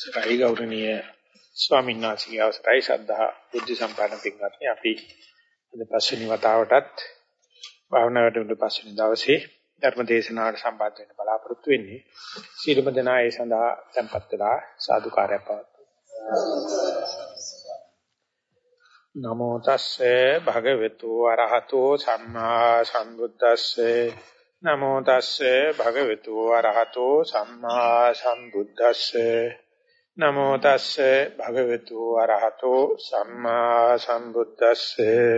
අවසරයි ගෞරවනීය ස්වාමීන් වහන්සේගේ අවසරයි ශ්‍රද්ධා බුද්ධ සම්පන්න පින්වත්නි. අපි අද පස්වෙනි වතාවටත් භාවනා වැඩමුළු පස්වෙනි දවසේ ධර්ම දේශනාවට සම්බන්ධ වෙන්න බලාපොරොත්තු වෙන්නේ. සීලම දනා ඒ සඳහා tempත් වෙලා සාදුකාරය පවත්වමු. නමෝ තස්සේ භගවතු වරහතෝ සම්මා සම්බුද්දස්සේ. නමෝ තස්සේ භගවතු වරහතෝ සම්මා සම්බුද්දස්සේ. නමෝ තස්සේ භගවතු වරහතෝ සම්මා සම්බුද්දස්සේ.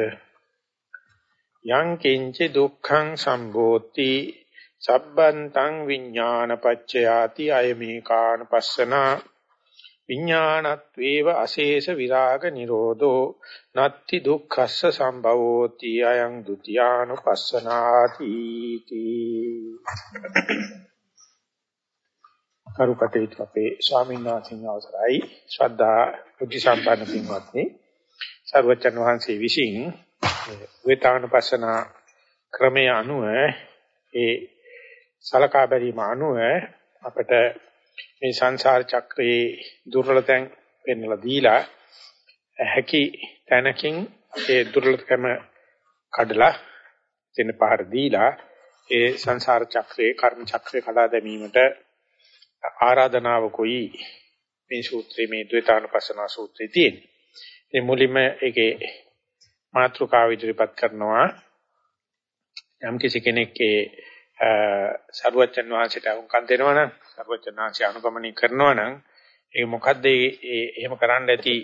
යං කිංචි දුක්ඛං සම්භෝති සබ්බන්තං විඥානපච්චයාති අයමේ කාණපස්සනා විඥානත්වේව අශේෂ විරාග නිරෝධෝ නත්ති දුක්ඛස්ස සම්භවෝති අයං ဒ ුතියානුපස්සනාති තී කරුකටේතු අපේ ස්වාමීන් වහන්සේගේ අවසරයි. ශ්‍රද්ධා බුද්ධ සම්පන්න පින්වත්නි සර්වචන් වහන්සේ විසින් වේතානුපස්සන ක්‍රමයේ අනුව ඒ සලකා බැලීම අනුව අපට මේ සංසාර චක්‍රයේ දුර්වලතෙන් පෙන්වලා දීලා හැකි තැනකින් ඒ දුර්වලකම කඩලා දෙන පාර දීලා ඒ සංසාර චක්‍රයේ කර්ම චක්‍රේ කඩා දැමීමට ආරාධනාව කොයි මේ සූත්‍රයේ මේ ද්වේතානුපස්සන සූත්‍රයේ තියෙන්නේ. මේ මුලින්ම ඒකේ මාතෘකාව ඉදිරිපත් කරනවා යම් කිසි කෙනෙක්ගේ සරුවචන් වහන්සේට අහුම්කම් දෙනවා නම් සරුවචන් වහන්සේ අනුගමනය කරනවා නම් ඒ මොකද්ද ඒ එහෙම කරන්න ඇති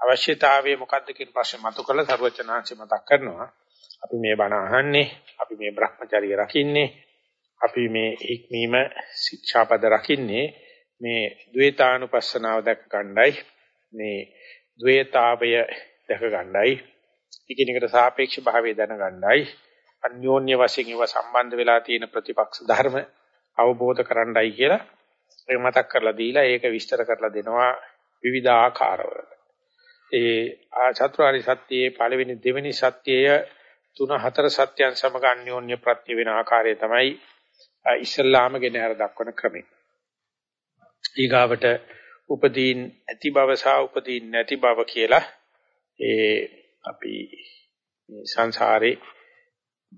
අවශ්‍යතාවය මොකද්ද කියන ප්‍රශ්නේ මතු කරලා සරුවචන් වහන්සේ මතක් කරනවා අපි මේ බණ අහන්නේ අපි මේ Brahmacharya රකින්නේ අපි මේ ඉක්මීම ශික්ෂාපද රකින්නේ මේ ද්වේතානුපස්සනාව දැක ගන්නයි මේ ද්වේතාවය දැක ගන්නයි එකිනෙකට සාපේක්ෂ භාවය දැන ගන්නයි අන්‍යෝන්‍ය වශයෙන් ඒවා සම්බන්ධ වෙලා තියෙන ප්‍රතිපක්ෂ ධර්ම අවබෝධ කරගන්නයි කියලා ඒක මතක් කරලා දීලා ඒක විස්තර කරලා දෙනවා විවිධ ආකාරවල. ඒ චතුරාර්ය සත්‍යයේ පළවෙනි දෙවෙනි සත්‍යය තුන හතර සත්‍යයන් සමග අන්‍යෝන්‍ය ප්‍රත්‍ය වෙන ආකාරය තමයි ඉස්ලාම ගෙන හර දක්වන ක්‍රමය. ඊගාවට උපදීන් ඇති බව සහ උපදීන් නැති බව කියලා ඒ අපි මේ සංසාරේ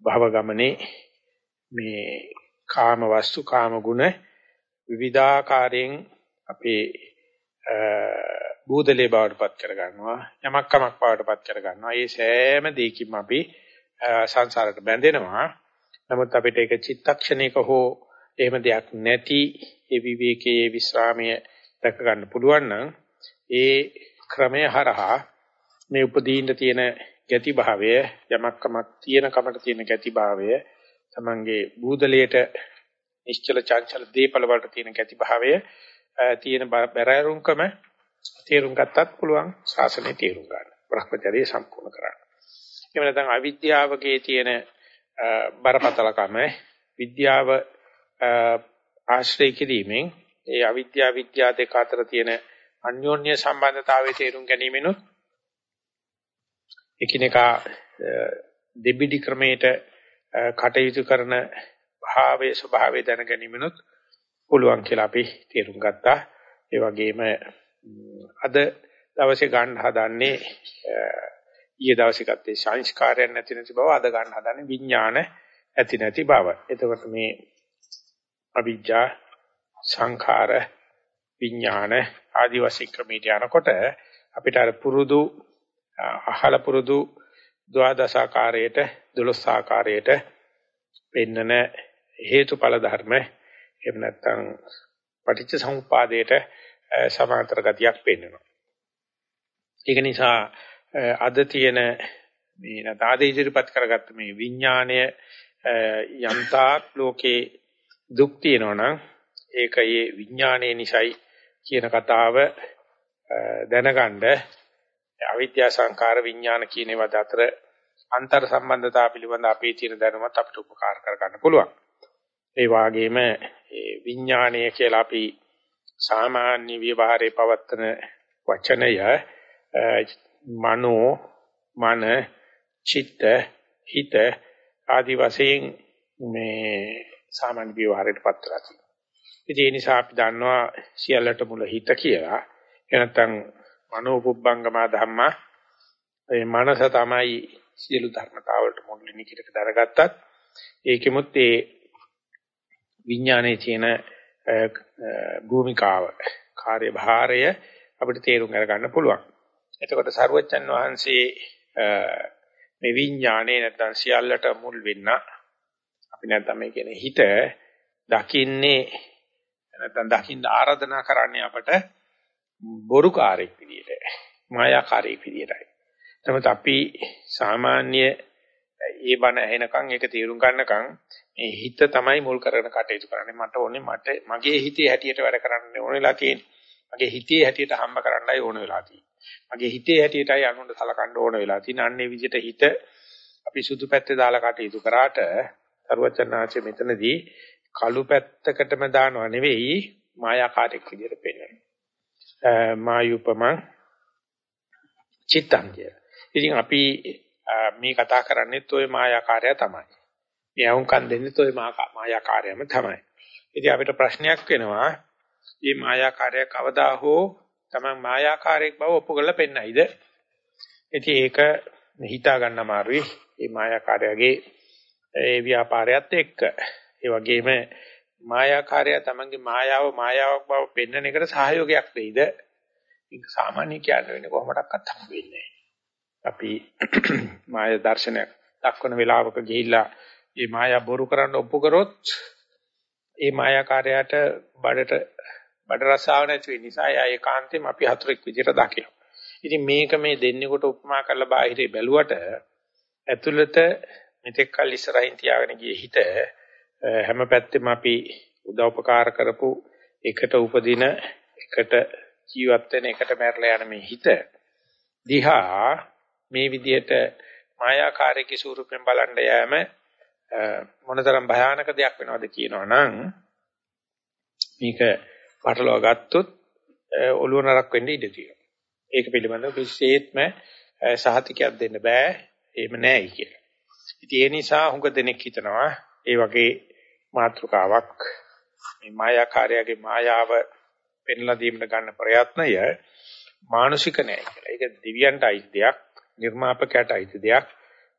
භව ගමනේ මේ කාම වස්තු කාම ගුණ විවිධාකාරයෙන් අපේ බූදලේ බවටපත් කර ගන්නවා යමක් කමක් බවටපත් කර ගන්නවා ඒ සෑම දෙයකින්ම අපි සංසාරයට බැඳෙනවා නමුත් අපිට ඒක චිත්තක්ෂණයක හෝ එහෙම දෙයක් නැති ඒ විවේකයේ විස්රාමයේ දැක ගන්න පුළුවන් නම් ඒ ක්‍රමය හරහා මේ උපදීන්න තියෙන ගැති භාවය යමක්කමක් තියෙන කමට තියෙන ගැති භාවය තමංගේ බූදලයට නිශ්චල චංචල දීපල වලට තියෙන ගැති භාවය තියෙන බැරෑරුම්කම තේරුම් ගත්තත් පුළුවන් ශාසනය තේරුම් ගන්න. බ්‍රහ්මචර්යය සම්පූර්ණ කරන්න. එහෙම නැත්නම් අවිද්‍යාවකේ තියෙන බරපතලකම විද්‍යාව ආශ්‍රය කිරීමෙන් ඒ අවිද්‍යාව විද්‍යාව දෙක අතර තියෙන අන්‍යෝන්‍ය සම්බන්ධතාවයේ තේරුම් ගැනීමෙනුත් එකිනෙකා දෙබිඩි ක්‍රමයට කටයුතු කරන භාවයේ ස්වභාවය දැන ගැනීමනොත් පුළුවන් කියලා අපි තේරුම් ගත්තා. ඒ වගේම අද දවසේ ගන්න හදන්නේ ඊයේ දවසේ ගත්තේ සංස්කාරයන් නැති නැති බව අද ගන්න හදන්නේ විඥාන ඇති නැති බව. එතකොට මේ අවිජ්ජා සංඛාර විඥාන ආදි වශයෙන් ක්‍රමයට යනකොට අපිට අර පුරුදු අහල පුරුදු ද්වාදශාකාරයට 12 ආකාරයට පෙන්නන හේතුඵල ධර්ම එහෙම නැත්නම් පටිච්ච සමුපාදයට සමාන්තර ගතියක් පෙන්වනවා. ඒක නිසා අද තියෙන මේ නැතාද ඉදිරිපත් කරගත්ත මේ විඥාණය යන්තාක් ලෝකේ දුක් තියෙනවනම් ඒක ඒ විඥාණය නිසයි කියන කතාව දැනගන්න අවිද්‍යා සංකාර විඥාන කියන ඒවා අතර අන්තර් සම්බන්ධතාව පිළිබඳ අපේ තියෙන දැනුමත් අපිට උපකාර කර ගන්න පුළුවන්. ඒ වගේම මේ විඥාණය කියලා අපි සාමාන්‍ය විවහාරයේ පවත්තන වචනය මනෝ මන චිත්ත හිත ආදි වශයෙන් මේ සාමාන්‍ය විවහාරයට පත් කරලා තියෙනවා. ඒ නිසා අපි දන්නවා සියල්ලට මුල හිත කියලා. එනත්තම් මනෝපුබ්බංගමා ධම්මා ඒ මනස තමයි සියලු ධර්මතාවලට මුලින් කිරක දරගත්තත් ඒකෙමුත් ඒ විඥානයේ තියෙන භූමිකාව කාර්යභාරය අපිට තේරුම් ගන්න පුළුවන්. එතකොට සරුවච්චන් වහන්සේ මේ විඥානේ නැත්නම් සියල්ලට මුල් වෙන්න අපි නැත්නම් මේ කියන්නේ හිත දකින්නේ නැත්නම් දකින්න ආරාධනා කරන්නේ අපට බොරුකාරයෙක් විදියට මායාකාරයෙක් විදියටයි. නමුත් අපි සාමාන්‍ය ඒ බණ ඇහෙනකන් ඒක තේරුම් ගන්නකන් මේ හිත තමයි මුල් කරගෙන කටයුතු කරන්නේ මට ඕනේ මට මගේ හිතේ හැටියට වැඩ කරන්න ඕන වෙලා තියෙන්නේ. මගේ හිතේ හැටියට හම්බ කරන්නයි ඕන වෙලා තියෙන්නේ. මගේ හිතේ හැටියටයි අනුන්ට සලකන්න ඕන වෙලා තියෙන්නේ. අන්නේ විදිහට හිත අපි සුදු පැත්තේ දාලා කටයුතු කරාට සර්වචනාචි මෙතනදී කළු පැත්තකටම දානව නෙවෙයි මායාකාරයක් විදිහට පෙන්වනවා. මායුපමං චිත්තං කිය. ඉතින් අපි මේ කතා කරන්නේත් ওই මායාකාරය තමයි. මේ වුන්කන් දෙන්නේත් ওই මායාකාරයම තමයි. ඉතින් අපිට ප්‍රශ්නයක් වෙනවා මේ මායාකාරය කවදා හෝ තමන් මායාකාරයක් බව ඔප්පු කරලා පෙන්නයිද? ඉතින් ඒක හිතා ගන්න අමාරුයි. මේ මායාකාරයගේ ඒ ව්‍යාපාරයත් එක්ක. ඒ වගේම මායාකාරය තමන්ගේ මායාව මායාවක් බව පෙන්වන එකට සහයෝගයක් දෙයිද? ඒක සාමාන්‍ය කියන්න වෙන්නේ කොහොමඩක්වත් හම්බ වෙන්නේ අපි මාය දර්ශනයක් දක්වන වෙලාවක ගිහිල්ලා මේ මායා බොරු කරන්න ඔප්පු කරොත් ඒ මායාකාරයට බඩට බඩ රසාව නැති වෙන නිසා එයා ඒකාන්තයෙන් අපි හතුරෙක් විදිහට දකිනවා. ඉතින් මේක මේ දෙන්නේ කොට උපමා කරලා බාහිරේ බැලුවට ඇතුළත මෙතෙක් කල් ඉස්සරහින් තියාගෙන ගියේ හිත හැම පැත්තෙම අපි උදව්පකාර කරපු එකට උපදින එකට ජීවත් වෙන එකට මැරලා යන මේ හිත දිහා මේ විදිහට මායාකාරී ස්වරූපයෙන් බලන්න යෑම මොනතරම් භයානක දෙයක් වෙනවද කියනවනම් මේක පටලවා ගත්තොත් ඔළුව නරක් වෙන්න ඉඩ තියෙනවා. ඒක පිළිබඳව විශේෂයෙන්ම සහතිකයක් දෙන්න බෑ. එහෙම නෑයි කියලා. ඉතින් ඒ නිසා හුඟ දෙනෙක් හිතනවා ඒ වගේ මාත්‍රකාවක් මේ මායාකාරයාගේ මායාව පෙන්ලා දීමට ගන්න ප්‍රයත්නය මානසික නෑ කියලා. ඒක දිව්‍යන්ට අයිති දෙයක්, නිර්මාපකයට අයිති දෙයක්,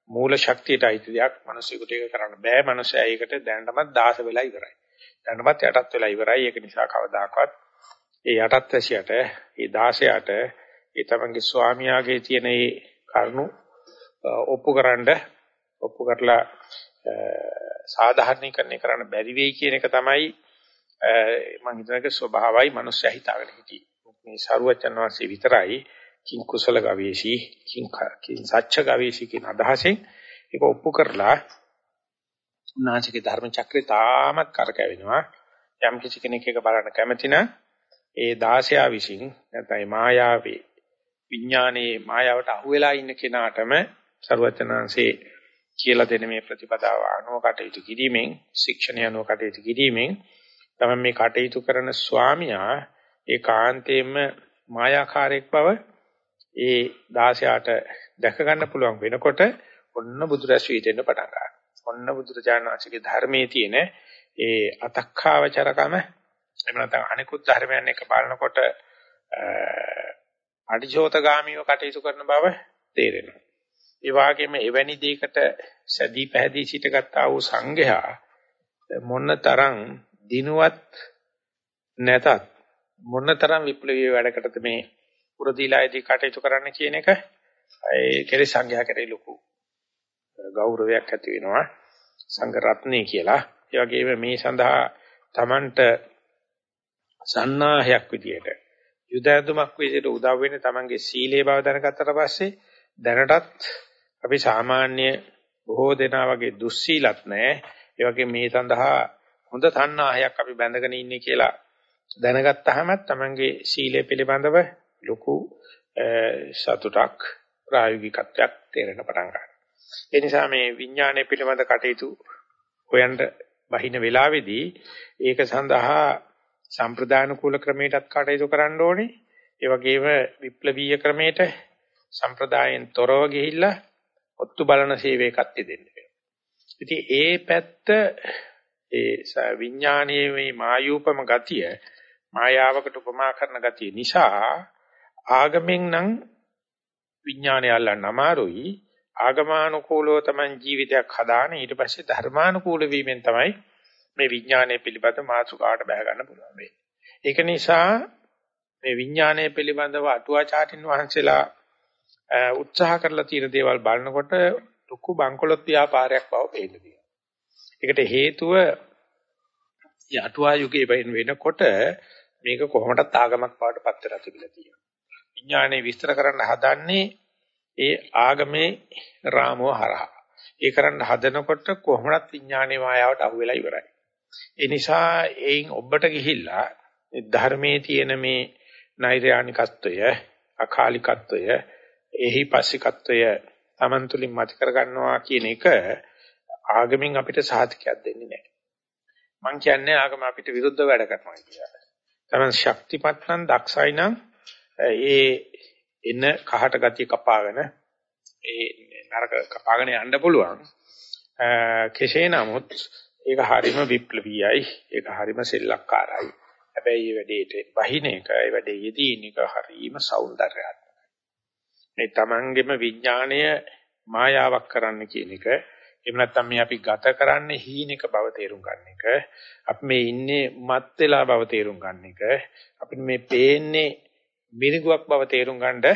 මූල ශක්තියට අයිති දෙයක්. මිනිසෙකුට ඒක කරන්න බෑ. මිනිසයා ඒකට දැනටමත් දාස වෙලා ඉවරයි. දැනටමත් යටත් වෙලා ඉවරයි. ඒක නිසා කවදාකවත් ඒ යටත් වැසියට, ඒ දාසයාට, ඒ තමන්ගේ ස්වාමියාගේ තියෙන ඒ කරුණු ඔප්පුකරනද ඔප්පු කරලා සාධාරණීකරණය කරන්න බැරි වෙයි කියන එක තමයි මම හිතනක ස්වභාවයි මනුස්සයා හිතාගෙන හිටියේ. මේ සරුවචන් වහන්සේ විතරයි කිං කුසල ගවේෂී කිං කිං සච්ච ගවේෂී කියන අදහසෙන් ඒක ඔප්පු කරලා උන්වහන්සේගේ ධර්ම චක්‍රය තාමත් කරකැවෙනවා. යම් කිසි කෙනෙක් එක බලන්න කැමති නම් ඒ 16 විසින් නැත්නම් මායාවේ විඥානයේ මායාවට අහු වෙලා ඉන්න කෙනාටම ਸਰවචනංශේ කියලා දෙන මේ ප්‍රතිපදාව අනුව කටයුතු කිරීමෙන් ශික්ෂණය අනුව කටයුතු කිරීමෙන් තමයි මේ කටයුතු කරන ස්වාමියා ඒ කාන්තේම මායාකාරයක් බව ඒ 16ට දැක ගන්න පුළුවන් වෙනකොට ඔන්න බුදුරැස් වීදෙන්න පටන් ගන්නවා. ඔන්න බුදුරජාණන් වහන්සේගේ ධර්මයේ තියෙන ඒ අතක්ඛාවචරකම එහෙම නැත්නම් අනිකුත් ධර්මයන් එක බලනකොට අටිජෝතගාමීව කටයුතු කරන බව තේරෙනවා. ඒ වගේම එවැනි දෙයකට සැදී පැහැදී සිටගත්තා වූ සංඝයා මොනතරම් දිනුවත් නැතත් මොනතරම් විප්ලවීය වැඩකටද මේ පුරදීලායේදී කටයුතු කරන්න කියන එක ඒ කෙරේ සංඝයා කරේ ලොකු ගෞරවයක් ඇති වෙනවා සංඝ රත්නේ කියලා. ඒ වගේම මේ සඳහා Tamanට සන්නාහයක් විදියට යුදයතුමක් විදියට උදව් වෙන්නේ Tamanගේ සීලේ බව දැනගත්තට පස්සේ දැනටත් අපි සාමාන්‍ය බොහෝ දෙනා වගේ දුස්සීලත් නැහැ. ඒ වගේ මේ සඳහා හොඳ තණ්හායක් අපි බැඳගෙන ඉන්නේ කියලා දැනගත්තාම තමන්ගේ සීලය පිළිබඳව ලොකු සතුටක් ප්‍රායෝගිකත්වයක් තේරෙන පටන් ගන්නවා. ඒ නිසා මේ විඥානය පිළිබඳ කටයුතු හොයන්න බහින වෙලාවේදී ඒක සඳහා සම්ප්‍රදාන කූල ක්‍රමයටත් කටයුතු කරන්න ඕනේ. ඒ වගේම විප්ලවීය ක්‍රමයට සම්ප්‍රදායෙන් තොරව ගිහිල්ලා ඔත්තු බලන සේවයකත් දෙන්න වෙනවා. ඉතින් ඒ පැත්ත ඒ විඥානයේ මේ මායූපම ගතිය මායාවකට උපමා කරන ගතිය නිසා ආගමෙන් නම් විඥානය අල්ලන්න අමාරුයි ආගමානුකූලව තමයි ජීවිතයක් හදාන ඊට පස්සේ ධර්මානුකූල වීමෙන් තමයි මේ විඥානය පිළිබඳ මාතෘකාවට බහ ගන්න පුළුවන් වෙන්නේ. ඒක නිසා මේ විඥානය පිළිබඳව අටුවාචාටින් වහන්සේලා උත්සාහ කරලා තියෙන දේවල් බලනකොට ලොකු බංකොලොත් ව්‍යාපාරයක් බව පේනවා. ඒකට හේතුව යටුවා යුගයේ වෙනකොට මේක කොහොමදත් ආගමක් බවට පත් වෙලා තිබිලා තියෙනවා. විඥානය විස්තර කරන්න හදන්නේ ඒ ආගමේ රාමෝ හරහා. ඒ කරන්න හදනකොට කොහොමවත් විඥානයේ මායාවට අහු වෙලා ඉවරයි. ඒ නිසා එයින් ඔබට ගිහිල්ලා ධර්මයේ තියෙන මේ නෛර්යානිකත්වය, අකාලිකත්වය, එහි පස්සිකත්වය Taman තුලින් මත කර ගන්නවා කියන එක ආගමෙන් අපිට සාධකයක් දෙන්නේ නැහැ. මං කියන්නේ ආගම අපිට විරුද්ධව වැඩ කරනවා කියලා. Taman ශක්තිමත් නම් දක්ෂයි නම් ඒ එන කහට ගතිය කපාගෙන ඒ නරක කපාගෙන යන්න පුළුවන්. කෙසේ නමුත් ඒක හරීම විප්ලවීයයි. ඒක හරීම සෙල්ලක්කාරයි. හැබැයි මේ වැඩේට වහින එක, ඒ වැඩේ යෙදීන එක හරීම సౌందర్యාත්මකයි. මේ Tamanගෙම විඥාණය මායාවක් කරන්න කියන එක එහෙම නැත්නම් මේ අපි ගත කරන්නේ හීනක බව තේරුම් ගන්න එක අපි මේ ඉන්නේ මත් වෙලා බව තේරුම් ගන්න එක අපිට මේ පේන්නේ මිරිඟුවක් බව තේරුම් ගන්නද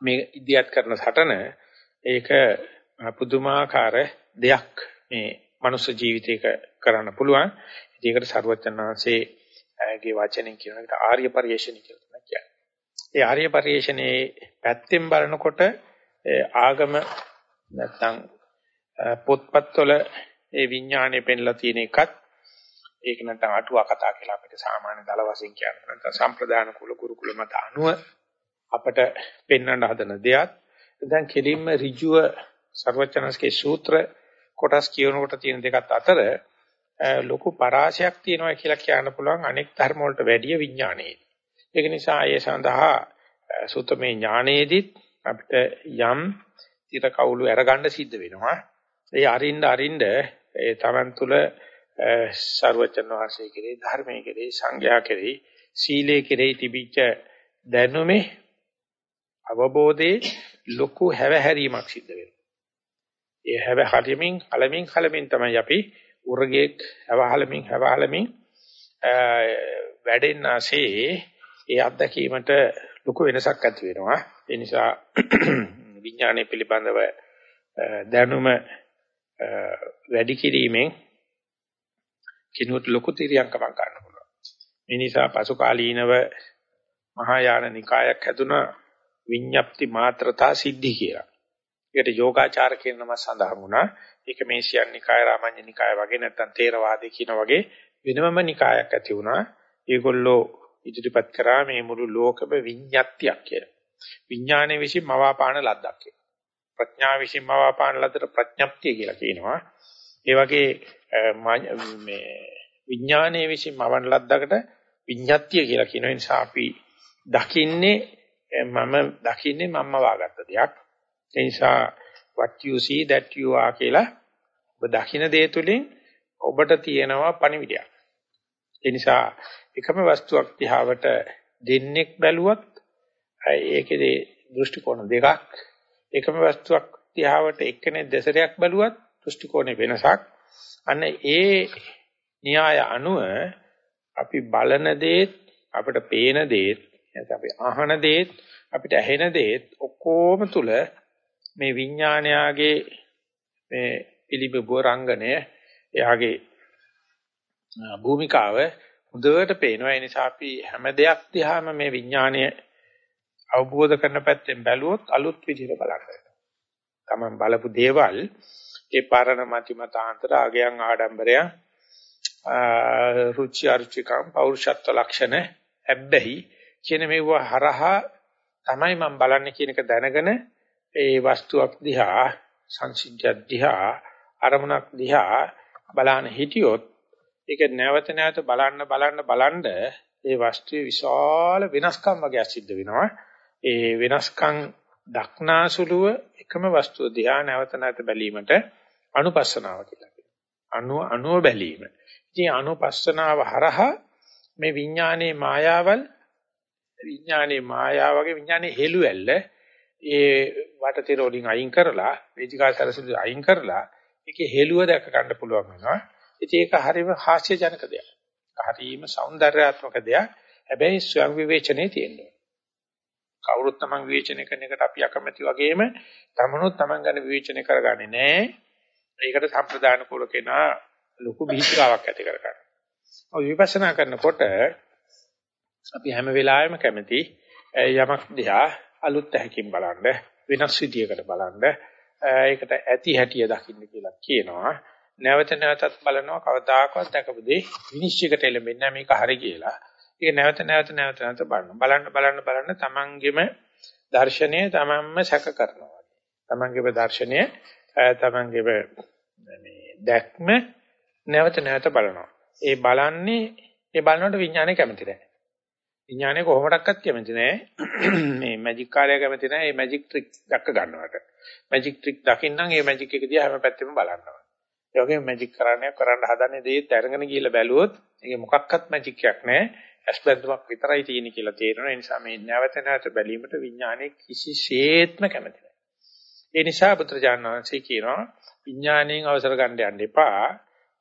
මේ ඉදියත් කරන සටන ඒක පුදුමාකාර දෙයක් මේ මනුස්ස ජීවිතයක කරන්න පුළුවන් ඒකට සරුවචනාංශයේ වචනෙන් කියන එකට ආර්ය පරිශ්‍රණි කියලා තමයි කියන්නේ. ඒ ආර්ය පරිශ්‍රණයේ පැත්තෙන් බලනකොට ආගම නැත්තම් පොත්පත්වල ඒ විඥානය පෙන්ලා තියෙන එකත් ඒක නැත්නම් අටුවා කතා කියලා අපිට සාමාන්‍ය දල වශයෙන් කියන්න නැත්නම් සම්ප්‍රදාන කුල කුරුකුල මත අනුව අපට පෙන්වන්න හදන දෙයක් දැන් කෙලින්ම ඍජුව ਸਰවචනස්කේ සූත්‍ර කොටස් කියනකොට තියෙන දෙකත් අතර ලොකු පරාසයක් තියෙනවා කියලා කියන්න පුළුවන් අනෙක් ධර්ම වලට වැඩිය විඥානයේ. ඒක නිසා ඒ සඳහා සුතමේ ඥානයේදීත් අපිට යම් තිර කවුළු අරගන්න සිද්ධ වෙනවා. ඒ අරින්න අරින්න ඒ Taman තුල ਸਰවචන් වහන්සේ කෙරෙහි ධර්මයේ කෙරෙහි සංඝයා කෙරෙහි සීලයේ කෙරෙහි තිබිච්ච දැනුමේ අවබෝධයේ ලොකු හැවහැරීමක් සිද්ධ වෙනවා. ඒ හැවහැරීමෙන් කලමින් කලමින් තමයි අපි උරගේ හැවහලමින් හැවහලමින් වැඩෙන්නාසේ ඒ අත්දැකීමට ලොකු වෙනසක් ඇති වෙනවා. ඒ නිසා විඥානය පිළිබඳව දැනුම වැඩි කිරීමෙන් කිනුත් ලොකු තිරියංකමක් ගන්න පුළුවන්. මේ නිසා පසු කාලීනව මහායාන නිකායක් හැදුනා විඤ්ඤප්ති මාත්‍රතා සිද්ධි කියලා. ඒකට යෝගාචාර කියන නම සඳහන් වුණා. ඒක මේ සියන් නිකාය රාමඤ්ඤ නිකාය වගේ නැත්නම් තේරවාදී කියන වගේ වෙනමම නිකායක් ඇති වුණා. ඒගොල්ලෝ ඉදිරිපත් කරා මේ මුළු ලෝකෙම විඤ්ඤාත්තියක් කියලා. විඥානයේ විසින් මවාපාන ලද්දක් කියලා. ප්‍රඥාව විසින් මවාපාන ලද්දට ප්‍රඥප්තිය කියලා කියනවා. ඒ වගේ මේ විඥානයේ විසින් මවන ලද්දකට විඤ්ඤාත්තිය කියලා කියන නිසා අපි දකින්නේ මම දකින්නේ මම්ම වාගත්ත දෙයක්. ඒ නිසා what you see that you are කියලා ඔබ දකින දේ තුලින් ඔබට තියෙනවා පණිවිඩයක්. ඒ නිසා එකම වස්තුවක් දිහාවට දෙන්නෙක් බැලුවත් ඒකේ දෘෂ්ටි කෝණ දෙකක් එකම වස්තුවක් දිහාවට එක්කෙනෙක් දෙසරයක් බැලුවත් දෘෂ්ටි කෝණේ වෙනසක් අන්න ඒ න්‍යාය අනුව අපි බලන දේත් අපිට පේන දේත් අපි අහන දේත් අපිට ඇහෙන දේත් ඔක්කොම තුල මේ විඥානයාගේ මේ පිළිබිඹු රංගනය එයාගේ භූමිකාව හොඳට පේනවා ඒ නිසා අපි හැම දෙයක් දිහාම මේ විඥානය අවබෝධ කරන පැත්තෙන් බැලුවොත් අලුත් විදිහට බලන්න වෙනවා. Taman බලපු දේවල් ඒ පරණ මති මතාන්තර ආගයන් ආඩම්බරයන් රුචි අරුචිකම් පෞරුෂත්ව ලක්ෂණ හැබ්බැහි කියන මේව හරහා තමයි මම බලන්නේ කියන එක දැනගෙන ඒ වස්තුවක් දිහා සංසිද්ධියක් දිහා අරමුණක් දිහා බලන හිටියොත් ඒක නැවත නැවත බලන්න බලන්න බලන්න ඒ වස්තුවේ විශාල වෙනස්කම් වගේ සිද්ධ වෙනවා. ඒ වෙනස්කම් දක්නාසුලුව එකම වස්තුව දිහා නැවත නැවත බැලීමට අනුපස්සනාව කියලා කියනවා. අනු අනුව බැලීම. ඉතින් අනුපස්සනාව හරහා මේ විඥානයේ මායාවල් විඥානයේ මායාව වගේ විඥානයේ හෙළුවැල්ල ඒ වටතිර වලින් අයින් කරලා වේදිකාසරසුදු අයින් කරලා ඒකේ හෙළුව දැක ගන්න පුළුවන් වෙනවා. ඉතින් ඒක හරිම හාස්‍යජනක දෙයක්. හරිම సౌందర్యාත්මක දෙයක්. හැබැයි ස්වයං විවේචනයේ තියෙනවා. කවුරුත් තමන් විවේචනය කරන එකට අපි අකමැති වගේම තමනුත් තමන් ගැන විවේචනය කරගන්නේ නැහැ. ඒකට සම්ප්‍රදාන කුල කෙනා ලොකු බීචාවක් ඇති කරගන්නවා. ඔය විපස්සනා කරනකොට අපි හැම වෙලාවෙම කැමති යමක් දිහා අලුත් ඇහැකින් බලන්න වෙනස් විදියකට බලන්න ඒකට ඇති හැටිය දකින්න කියලා කියනවා. නැවත නැවතත් බලනවා කවදාකවත් දැකපු දේ විනිශ්චයකට එළඹෙන්නේ මේක හරි කියලා. ඒක නැවත නැවත නැවත නැවත බලන්න. බලන්න බලන්න බලන්න තමන්ගෙම දර්ශනය තමන්ම සැක කරනවා. තමන්ගේම දර්ශනය තමන්ගේම මේ දැක්ම නැවත නැවත බලනවා. ඒ බලන්නේ ඒ බලනකොට විඥානය කැමති නැහැ. විඥානය කොහොමඩක්වත් කැමති නැහැ. මේ මැජික් කාර්යය කැමති නැහැ. මේ මැජික් ට්‍රික් දැක්ක ගන්නවට. මැජික් ට්‍රික් දකින්නම් මේ මැජික් එක දිහා හැම පැත්තෙම බලනවා. ඒ වගේම මැජික් කරන්නේ කරන්න හදන්නේ දේත් අරගෙන ගිහිල්ලා බැලුවොත් ඒක මොකක්වත් මැජික් එකක් නැහැ. ඇස්බැඳුමක් විතරයි තියෙන්නේ කියලා තේරෙනවා. ඒ නිසා මේ නැවත නැවත බැලීමට විඥානයේ කිසිසේත්ම කැමති නැහැ. ඒ නිසා බුදුරජාණන් වහන්සේ කියනවා විඥාණයෙන් අවසර ගන්න යන්න එපා.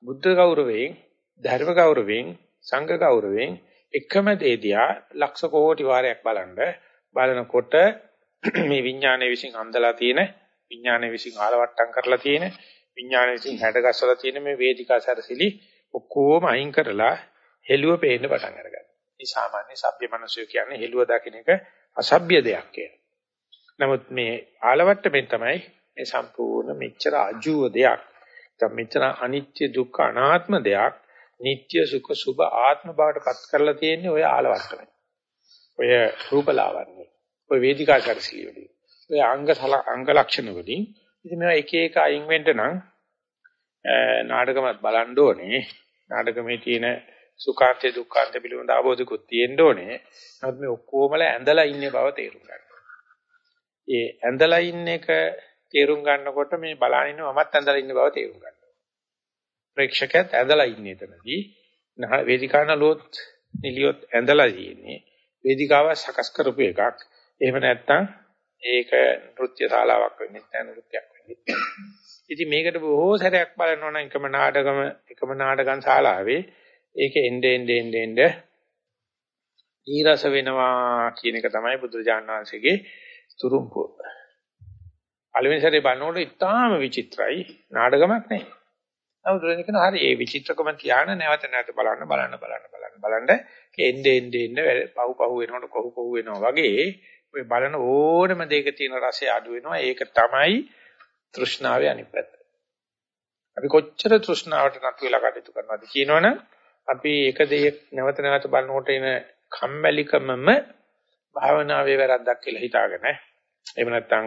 බුද්ධ ගෞරවයෙන්, ධර්ම ගෞරවයෙන්, සංඝ ගෞරවයෙන් එකම දේදියා ලක්ෂ කෝටි වාරයක් බලන්න බලනකොට මේ විඥානයේ විසින් අන්දලා තියෙන විඥානයේ විසින් ආලවට්ටම් කරලා තියෙන විඥානයේ විසින් හැඩගස්සලා තියෙන මේ වේදිකා සැරසිලි ඔක්කොම අයින් කරලා හෙළුව පේන්න පටන් අරගන්නවා. මේ සාමාන්‍ය සભ્ય මිනිස්සු කියන්නේ හෙළුව දකින්න එක අසભ્ય දෙයක් කියලා. නමුත් මේ ආලවට්ටමෙන් තමයි මේ සම්පූර්ණ මෙච්චර අජූව දෙයක් නැත්නම් මෙච්චර අනිත්‍ය දුක්ඛ අනාත්ම දෙයක් නিত্য සුඛ සුභ ආත්ම බවට පත් කරලා තියෙන්නේ ඔය ආලවට්ටමෙන්. ඔය රූපලාවන්‍ය ඔය වේදිකා කරසිලියදී ඔය අංග අංග ලක්ෂණ වලින් ඉතින් මේවා එක එක අයින් වෙන්න නම් නාටකමත් බලන්න ඕනේ නාටකමේ තියෙන සුඛාන්තේ දුක්ඛාන්තේ පිළිබඳ අවබෝධිකුත් තියෙන්න ඕනේ. නමුත් මේ ඔක්කොමලා ඇඳලා ඉන්නේ බව තේරුම් ගන්න. ඒ ඇඳලා ඉන්න එක තේරුම් ගන්නකොට මේ බලන ඉන්න මමත් ඇඳලා ඉන්න බව තේරුම් ගන්න. ප්‍රේක්ෂකයත් ඇඳලා ඉන්නේ එතනදී. වේදිකානලොත් නිලියොත් ඇඳලා ඉන්නේ. වේදිකාව සකස් කරපු එකක්. එහෙම නැත්නම් ඒක නෘත්‍ය ශාලාවක් වෙන්නේ නැහැ නෘත්‍යයක් වෙන්නේ. ඉතින් මේකට බොහෝ සැරයක් බලනවා නම් එකම නාටකම එකම නාටකම් ශාලාවේ ඒක එnde ende ende ende ඊරස වෙනවා කියන එක තමයි බුදුරජාණන් වහන්සේගේ තුරුම්පුව. පළවෙනි සැරේ බලනකොට ඉතාම විචිත්‍රයි නාටකමක් නේ. නමුත් දෙන්නේ කියන හරි ඒ විචිත්‍රකම තියාන නැවත නැවත බලන්න බලන්න බලන්න බලන්න බලන්න එnde ende ende පහු පහු වෙනකොට කොහු කොහු වෙනවා වගේ ඔය බලන ඕනම දෙයක තියෙන රසය අඩු වෙනවා ඒක තමයි තෘෂ්ණාවේ අනිත් පැත්ත. අපි කොච්චර තෘෂ්ණාවට නතු වෙලා කටයුතු කරනවද කියනවනම් අපි එක දෙයක් නැවත නැවත බලනකොට එන කම්මැලිකමම භාවනාවේ වැරද්දක් කියලා හිතාගෙන. එහෙම නැත්නම්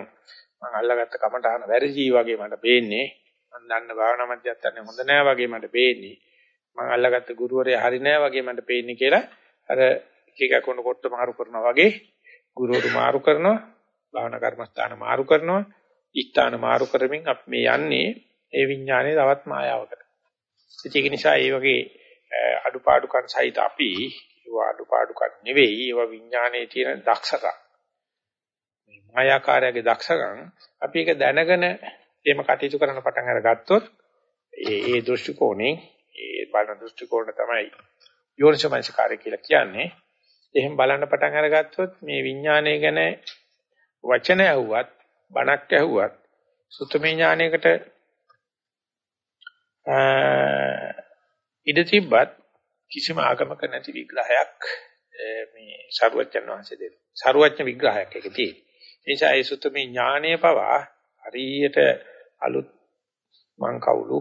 මම අල්ලගත්ත කමටහන වැරදි වගේ මට පේන්නේ. මම දන්න භාවනා මධ්‍යස්ථානේ හොඳ නෑ වගේ මට පේන්නේ. මම අල්ලගත්ත ගුරුවරයා හරි නෑ වගේ මට පේන්නේ කියලා අර එක එක කොන කොට මාරු කරනවා වගේ ගුරුවරු මාරු කරනවා භාවනා කර්මස්ථාන මාරු කරනවා ස්ථාන මාරු කරමින් අපි මේ යන්නේ ඒ විඥානයේ තවත් මායාවකට. ඒක නිසා ඒ වගේ අඩුපාඩුකම් සහිත අපි ඒවා අඩුපාඩුකම් නෙවෙයි ඒවා විඥානයේ තියෙන දක්ෂකම් මේ මායාකාරයේ දක්ෂකම් අපි ඒක දැනගෙන එහෙම කටයුතු කරන්න පටන් අරගත්තොත් ඒ ඒ දෘෂ්ටි කෝණේ ඒ බලන දෘෂ්ටි කෝණ තමයි යෝනිසමනසිකාරය කියලා කියන්නේ. එහෙම බලන්න පටන් අරගත්තොත් මේ විඥානය ගැන වචන ඇහුවත් බණක් ඇහුවත් සුතමේ ඥානයකට ඉඩ තිබ්බත් කිසිම ආගමක නැති විග්‍රහයක් මේ සරුවච්චන් වහන්සේ දෙන. සරුවච්ච විග්‍රහයක් ඒක තියෙන්නේ. ඒ නිසා ඒ සුත්තමේ ඥානය පවා හරියට අලුත් මං කවුළු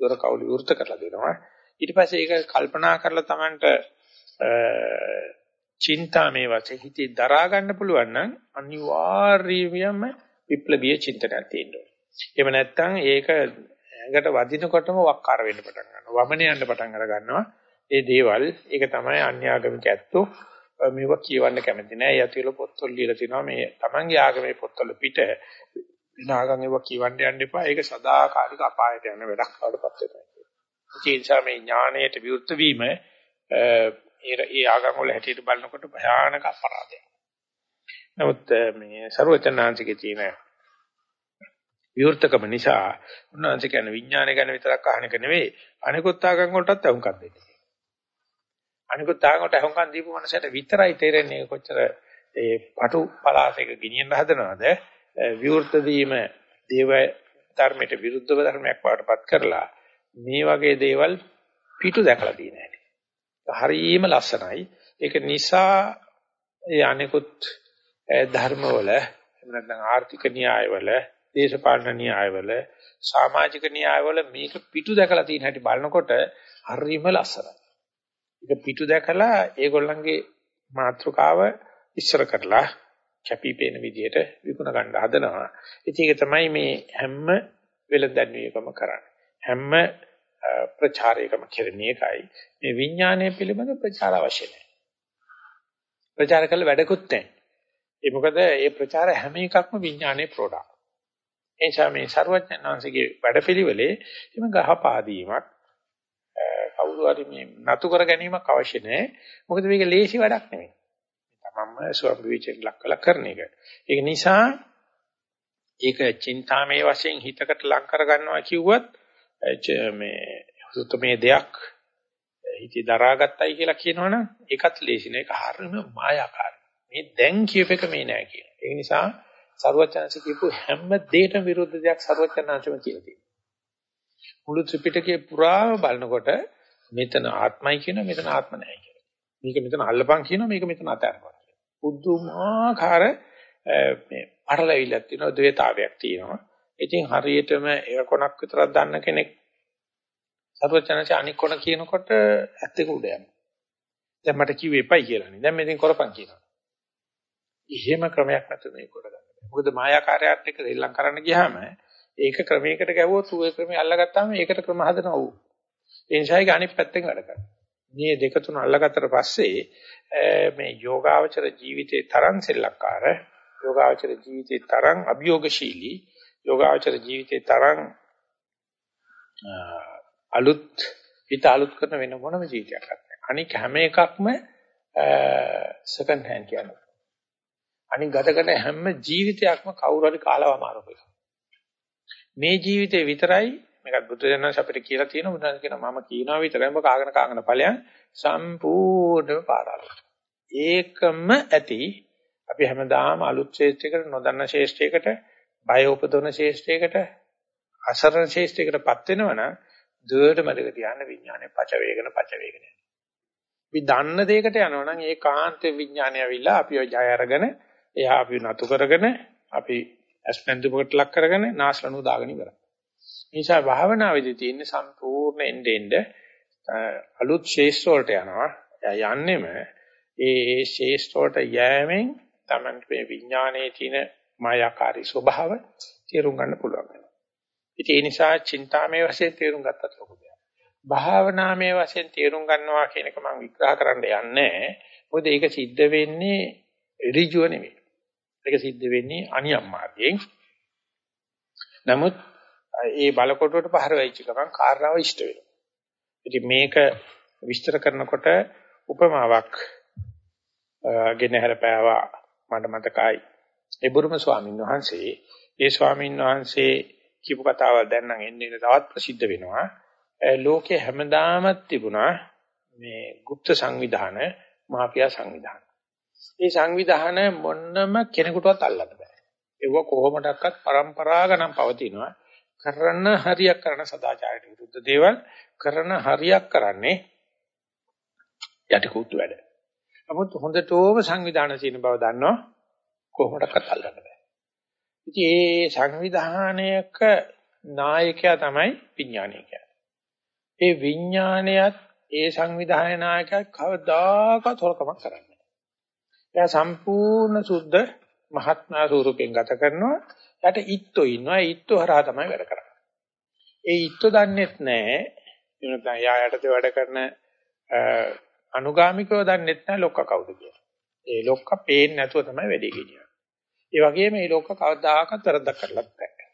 දොර කවුළු විවෘත කරලා දෙනවා. ඊට පස්සේ ඒක කල්පනා කරලා Tamanට චින්තාමේ වශයෙන් හිතේ දරා ගන්න පුළුවන් නම් අනිවාර්යයෙන්ම විප්ලවීය චින්තනයක් තියෙනවා. එහෙම නැත්නම් ඒක ඇඟට වදිනකොටම වක්කාර වෙන්න පටන් ගන්නවා. වමන යන්න පටන් අර ගන්නවා. ඒ දේවල් ඒක තමයි අන්‍යාගමික ඇත්තෝ මේවා කියවන්න කැමති නෑ. ඒ යතිවල පොත්වල ලියලා තිනවා මේ තමන්ගේ ආගමේ පොත්වල පිට විනාගම් ඒවා කියවන්න යන්න එපා. ඒක සදාකාලික අපායට යන වැඩක් වඩපත් වෙනවා. ඒ නිසා මේ ඥාණයට විවෘත වීම ඒ ඒ ආගම් වල හැටියට බලනකොට භයානක අපරාධයක්. නමුත් මේ ਸਰවචනාංශිකේ තියෙන විවෘතකම නිසා උන්වහන්සේ කියන්නේ විඥානය ගැන විතරක් අහන එක නෙවෙයි අනිකුත් ආගම් වලටත් අහුම්කම් දෙන්න. අනිකුත් ආගම් වලට අහුම්කම් දීපු මනසට විතරයි තේරෙන්නේ කොච්චර ඒ පටු පලාසයක ගෙනියන්න හදනවද විවෘත වීම දේව ධර්මයට විරුද්ධව ධර්මයක් වඩපත් කරලා මේ වගේ දේවල් පිටු දැකලා තියෙන හැටි. හරිම ලස්සනයි. ඒක නිසා ඒ අනිකුත් ධර්මවල එහෙම නැත්නම් ආර්ථික න්‍යායවල, දේශපාලන න්‍යායවල, සමාජික න්‍යායවල මේක පිටු දැකලා තියෙන හැටි බලනකොට හරිම ලස්සනයි. ඒක පිටු දැකලා ඒගොල්ලන්ගේ මාතෘකාව ඉස්සර කරලා කැපිපේන විදිහට විකුණ ගන්න හදනවා. ඉතින් ඒක තමයි මේ හැම වෙලදැන්වීමකම කරන්නේ. හැම ප්‍රචාරයකම කෙරෙන එකයි. මේ විඥානය පිළිබඳ ප්‍රචාර අවශ්‍ය නැහැ. ප්‍රචාර කළ වැඩකුත් නැහැ. ඒ මොකද මේ ප්‍රචාර හැම එකක්ම විඥානයේ ප්‍රෝඩක්ට්. ඒ නිසා මේ ਸਰවඥාන්සේගේ වැඩපිළිවෙලේ එම ගහපාදීමක් කවුරු හරි මේ නතු කර ගැනීමක් අවශ්‍ය නැහැ. මොකද මේක ලේසි වැඩක් නෙමෙයි. තමන්ම ස්වභාවයෙන් ලක් කළ කරන එක. ඒක නිසා ඒක චින්තාමේ වශයෙන් හිතකට ලං කර ගන්නවා කිව්වත් මේ සුත්තමේ දෙයක් හිතේ දරාගත්තයි කියලා කියනවනම් ඒකත් ලේසි නෑ. ඒක හරියම මායාකාරයි. මේ දැන් කියප එක මේ නෑ කියන. ඒ නිසා සරුවචනංශ කියපු හැම දෙයකටම විරුද්ධ දෙයක් සරුවචනංශම කියලා තියෙනවා. මුළු ත්‍රිපිටකයේ පුරාම බලනකොට මෙතන ආත්මයි කියනවා මෙතන ආත්ම නැහැ කියනවා. මේක මෙතන අල්ලපන් කියනවා මේක මෙතන අතහැරපන් කියනවා. පුදුමාකාර මේ අරලවිල්ලක් තියෙනවා ද්වේතාවයක් තියෙනවා. ඉතින් හරියටම එක කොනක් විතරක් දන්න කෙනෙක් සරුවචනංශ අනික් කොන කියනකොට ඇත්තක උඩ යනවා. දැන් මට කිව්වෙ එපයි කියලා නේ. දැන් මෙතෙන් කරපන් කියනවා. එහෙම ක්‍රමයක් නැතු මේ කරගන්න. මොකද මායාකාරයත් එක්ක දෙල්ලම් කරන්න ගියාම ඒක ක්‍රමයකට ගැවුවොත් ඌ ඒ ක්‍රමය අල්ලගත්තාම ඒකට ක්‍රම හදනවා ඌ. ඒ නිසා ඒක අනිත් පැත්තෙන් වැඩ කරනවා. මේ දෙක තුන අල්ලගත්තට පස්සේ මේ යෝගාවචර ජීවිතේ තරම් සෙල්ලක්කාර යෝගාවචර ජීවිතේ තරම් අභියෝගශීලී යෝගාවචර ජීවිතේ තරම් අලුත් හිත අලුත් කරන වෙන මොනම ජීවිතයක් නැහැ. අනික හැම එකක්ම සෙකන්ඩ් හෑන්ඩ් කියනවා. අනික ගත කරන හැම ජීවිතයක්ම කවුරු හරි කාලවමාරු වෙනවා. මේ ජීවිතේ විතරයි මේකත් බුදු දනස් අපිට කියලා තියෙනවා බුදුන් කියනවා මම කියනවා විතරයි ඔබ කාගෙන කාගෙන ඵලයන් සම්පූර්ණව පාරාලු. ඒකම ඇති අපි හැමදාම අලුත් ශේෂ්ත්‍රයකට නොදන්න ශේෂ්ත්‍රයකට බය උපදවන ශේෂ්ත්‍රයකට අසරණ ශේෂ්ත්‍රයකටපත් වෙනවනම් දුවට මැදක තියන්න විඥානේ පච වේගන පච වේගන. අපි දන්න දෙයකට යනවනම් ඒ කාන්ත විඥානය ඇවිල්ලා අපිව ජය අරගෙන එයා අපි නතු කරගෙන අපි අස්පෙන්දුමකට ලක් කරගෙන නාස්ලනු දාගෙන ඉවරයි. නිසා භාවනාවේදී තියෙන සම්පූර්ණ එnde end අලුත් ශේෂ්ඨ වලට යනවා. යන්නෙම ඒ ශේෂ්ඨ වලට යෑමෙන් තමයි මේ විඥානයේ තියෙන මායාකාරී ස්වභාව තේරුම් ගන්න පුළුවන් වෙනවා. ඉතින් ඒ නිසා චින්තාමේ වශයෙන් තේරුම් ගත්තත් ලොකු දෙයක්. භාවනාමේ වශයෙන් තේරුම් ගන්නවා කියන එක මම විග්‍රහ කරන්න යන්නේ මොකද ඒක සිද්ධ වෙන්නේ ඍජුව නෙමෙයි. ඒක සිද්ධ වෙන්නේ අනියම් මාර්ගයෙන්. නමුත් ඒ බලකොටුවට පහර වෙච්ච ගමන් කාරණාව ඉෂ්ට වෙනවා. ඉතින් මේක විස්තර කරනකොට උපමාවක් ගෙනහැර පෑවා මට මතකයි. ඒ බුරුම ස්වාමීන් වහන්සේ ඒ ස්වාමීන් වහන්සේ කියපු කතාවල් දැන් නම් එන්නේ තවත් ප්‍රසිද්ධ වෙනවා. ලෝකේ හැමදාමත් තිබුණා මේ গুপ্ত සංවිධාන, මාෆියා සංවිධාන. මේ සංවිධාන මොන්නම කෙනෙකුටවත් අල්ලන්න බෑ. ඒව කොහොමඩක්වත් પરම්පරා ගණන් පවතිනවා. කරන හරියක් කරන සදාචාරයට විරුද්ධ දේවල් කරන හරියක් කරන්නේ යටිකුට්ටු වැඩ. නමුත් හොඳටම සංවිධාන තියෙන බව දන්නවා කොහොමඩක්වත් අල්ලන්න බෑ. ඉතින් ඒ සංවිධානයක නායකයා තමයි විඥානය කියන්නේ. ඒ විඥානයත් ඒ සංවිධානයේ නායකයා කවදාකවත් හොරකමක් කරන්නේ නැහැ. එයා සම්පූර්ණ සුද්ධ මහත්මා ස්වරූපයෙන් ගත කරනවා. යට ඉත්තෝ ඉන්නවා. ඒ ඉත්තෝ හරහා තමයි වැඩ කරන්නේ. ඒ ඉත්තෝ දන්නේත් නැහැ. එනකන් යා යටතේ වැඩ කරන අනුගාමිකව දන්නේත් නැහැ ලොක්ක කවුද කියලා. ඒ ලොක්ක පේන්නේ නැතුව තමයි වැඩේ ගෙනියන්නේ. ඒ වගේම මේ ලෝක කවදාකවත් වැරද්දක් කරලත් නැහැ.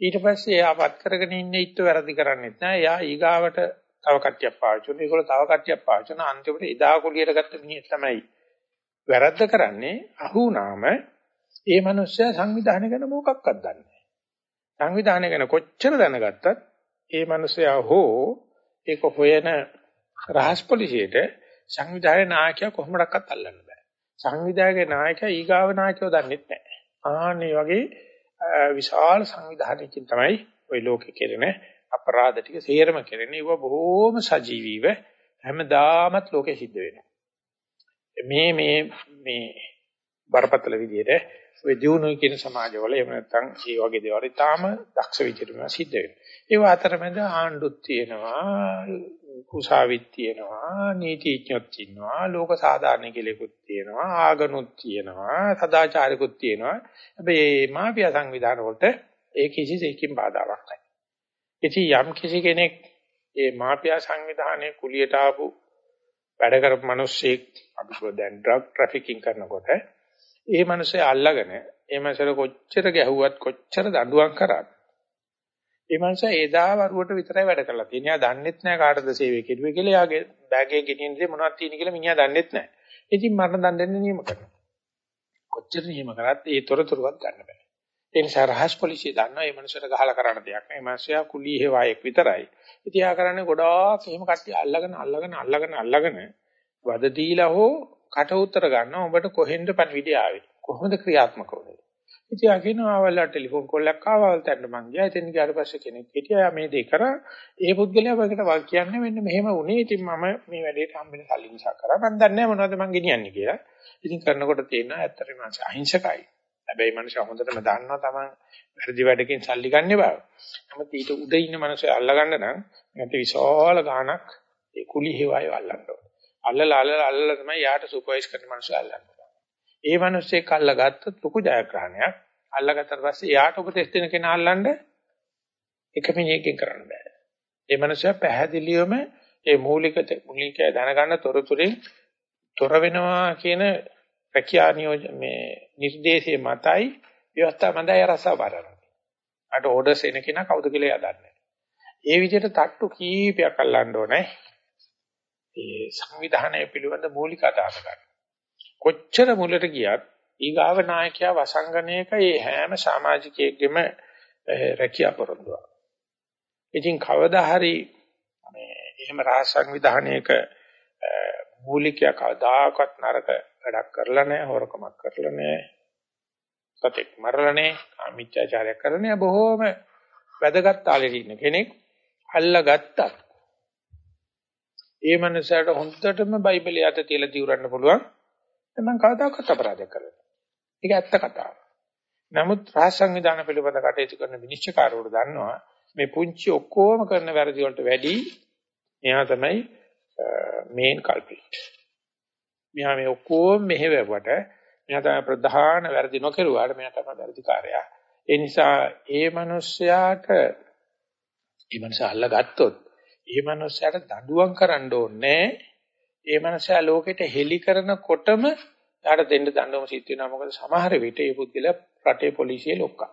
ඊට පස්සේ එයාපත් කරගෙන ඉන්නේ ඉත්තු වැරදි කරන්නේත් නැහැ. එයා ඊගාවට තව කට්ටියක් පාවිච්චි කරනවා. ඒගොල්ලෝ තව කට්ටියක් පාවිච්චි කරනවා. අන්තිමට එදා කුලියට ගත්ත මිනිහ තමයි වැරද්ද කරන්නේ. අහුනාම ඒ මනුස්සයා සංවිධානය ගැන මොකක්වත් දන්නේ නැහැ. සංවිධානය ගැන කොච්චර දැනගත්තත් ඒ මනුස්සයා හෝ ඒක හොයන රහස් පොලිසියට සංවිධානයේ නායකයා කොහොමඩක්වත් අල්ලන්න බෑ. සංවිධානයේ නායකයා ඊගාව නායකයෝ දන්නේ නැහැ. ආන්නේ වගේ විශාල සංවිධානයකින් තමයි ওই ලෝකේ කෙරෙන අපරාධ ටික සේරම කෙරෙන්නේ. ඒව බොහෝම සජීවීව හැමදාමත් ලෝකෙ සිද්ධ වෙනවා. මේ මේ මේ බරපතල විදියට ඔය දිනුනොයි කියන සමාජවල එහෙම නැත්නම් මේ වගේ දේවල් ඉතාම දක්ෂ විදිහටම සිද්ධ වෙනවා. ඒව අතරමැද ආණ්ඩුත් තියෙනවා, කුසාවිත් තියෙනවා, නීතිඥයොත් ඉන්නවා, ලෝක සාධාරණ කෙලෙකුත් තියෙනවා, ආගනුත් තියෙනවා, සදාචාරිකුත් තියෙනවා. හැබැයි මාපිය සංවිධාන වලට ඒ කිසිසේකින් බාධාවක් නැහැ. ඉතින් යම් කිසි කෙනෙක් මේ මාපිය සංවිධානයේ කුලියට ආපු වැඩ කරපු මිනිස්සෙක් අපි දැන් ඩ්‍රග් ට්‍රැෆිකින් කරනකොට ඒ මනුස්සයා අල්ලගෙන ඒ මනුස්සර කොච්චර ගැහුවත් කොච්චර දඬුවම් කරත් ඒ මනුස්සයා එදා වරුවට විතරයි වැඩ කරලා තියෙන්නේ. එයා දන්නෙත් නැහැ කාටද සේවය කෙරුවේ කියලා. එයාගේ බෑග් එකේ ගෙනියන දේ මොනවද තියෙන කියලා මිනිහා දන්නෙත් නැහැ. ඉතින් මරණ දන් දෙන්න නියම කරනවා. කොච්චර නියම කරත් ඒ තොරතුරුවත් ගන්න බෑ. ඒ නිසා රහස් පොලිසිය දන්නවා මේ මනුස්සයට ගහලා කරන්න දෙයක් නෑ. මේ මනුස්සයා කුලී හේවායෙක් විතරයි. ඉතින් එයා කරන්නේ ගොඩාක් එහෙම කට්ටිය අල්ලගෙන අල්ලගෙන අල්ලගෙන අල්ලගෙන වද දීලා හෝ කට උතර ගන්නවා උඹට කොහෙන්ද පණිවිඩය ආවේ? කොහොමද ක්‍රියාත්මක වුනේ? ඉතින් අකිනවා ආවල්ලා ටෙලිෆෝන් කෝල්යක් ආවල් තැන්න මං ගියා. එතන ගියාට පස්සේ කෙනෙක් හිටියා මේ දෙක කරා. ඒ පුද්ගලයා වගේට වක් කියන්නේ මෙන්න මෙහෙම වුනේ ඉතින් මම මේ වැඩේට හම්බෙන සල්ලි නිසා කරා. මං දන්නේ නැහැ මොනවද මං ගෙනියන්නේ කියලා. ඉතින් කරනකොට තේරෙනවා ඇත්තටම අහිංසකයි. හැබැයි මනුස්සය හොඳටම දන්නවා තමන් වැරදි වැඩකින් සල්ලි ගන්න බව. නමුත් ඊට උඩ ඉන්න මනුස්සය අල්ලගන්න නම් නැත්නම් විශාල ගාණක් ඒ කුලි හේවාය අල්ලන්න ඕන. අල්ලලා අල්ලලා අල්ලලා තමයි යාට සුපර්වයිස් කරන මනුස්සය අල්ලන්නේ. ඒ මිනිස්සෙක් අල්ලගත්තොත් ලොකු ජයග්‍රහණයක්. අල්ලගත්තට පස්සේ යාට උපදෙස් දෙන කෙනා අල්ලන්න එක මිනිහකින් කරන්න බෑ. ඒ මිනිස්සයා පැහැදිලිවම ඒ මූලික මූලික දැනගන්න තොරතුරින් තොර වෙනවා කියන රැකියා නියෝජ මේ නිර්දේශයේ මතයි ව්‍යවස්ථා මතයි රසව බලනවා. අට ඕඩර්ස් එන කෙනා කවුද කියලා යදන්නේ. ඒ විදිහට තට්ටු කීපයක් අල්ලන්න ඕනේ. ඒ සංවිධානය පිළිබඳ මූලික අදහස ගන්න. කොච්චර මුලට ගියත් ඊගාව නායකයා වසංගනයක මේ හැම සමාජිකයෙක්ගෙම රැකියා පොරොන්දුවක්. ඉතින් කවදා හරි මේ එහෙම රහස් සංවිධානයක මූලිකයා කවදාකවත් නරක වැඩක් කරලා නැහැ, හොරකමක් කරලා නැහැ. සතෙක් මරලා නැහැ, අමිත්‍යාචාරයක් කරලා නැහැ. බොහෝම වැදගත් තාලෙට ඉන්න කෙනෙක් අල්ලගත්තා. ඒ මනුස්සයාට හොඳටම බයිබලය අත තියලා දිවුරන්න පුළුවන්. මම කවදාකවත් අපරාධයක් කරන්නේ. ඒක ඇත්ත කතාව. නමුත් රහස් සංවිධාන පිළිබඳ කටයුතු කරන විනිශ්චයකාරවරු දන්නවා මේ පුංචි ඔක්කොම කරන වැරදි වලට වැඩි එයා තමයි මේන් කල්පිට්. මෙහා මේ ඔක්කොම මෙහෙවවට මෙයා තමයි ප්‍රධාන වැරදි නොකරුවාට මෙයා තමයි වැරදිකාරයා. ඒ නිසා ඒ මිනිස්යාට ඒ මිනිසා අල්ලගත්තොත් ඒ මනුස්සයාට දඬුවම් කරන්න ඕනේ. ඒ මනුස්සයා ලෝකෙට හෙලි කරනකොටම යාට දෙන්න දඬුවම සිද්ධ වෙනවා. මොකද සමහර විට මේ පුද්ගලයා රටේ පොලිසිය ලොක්කා.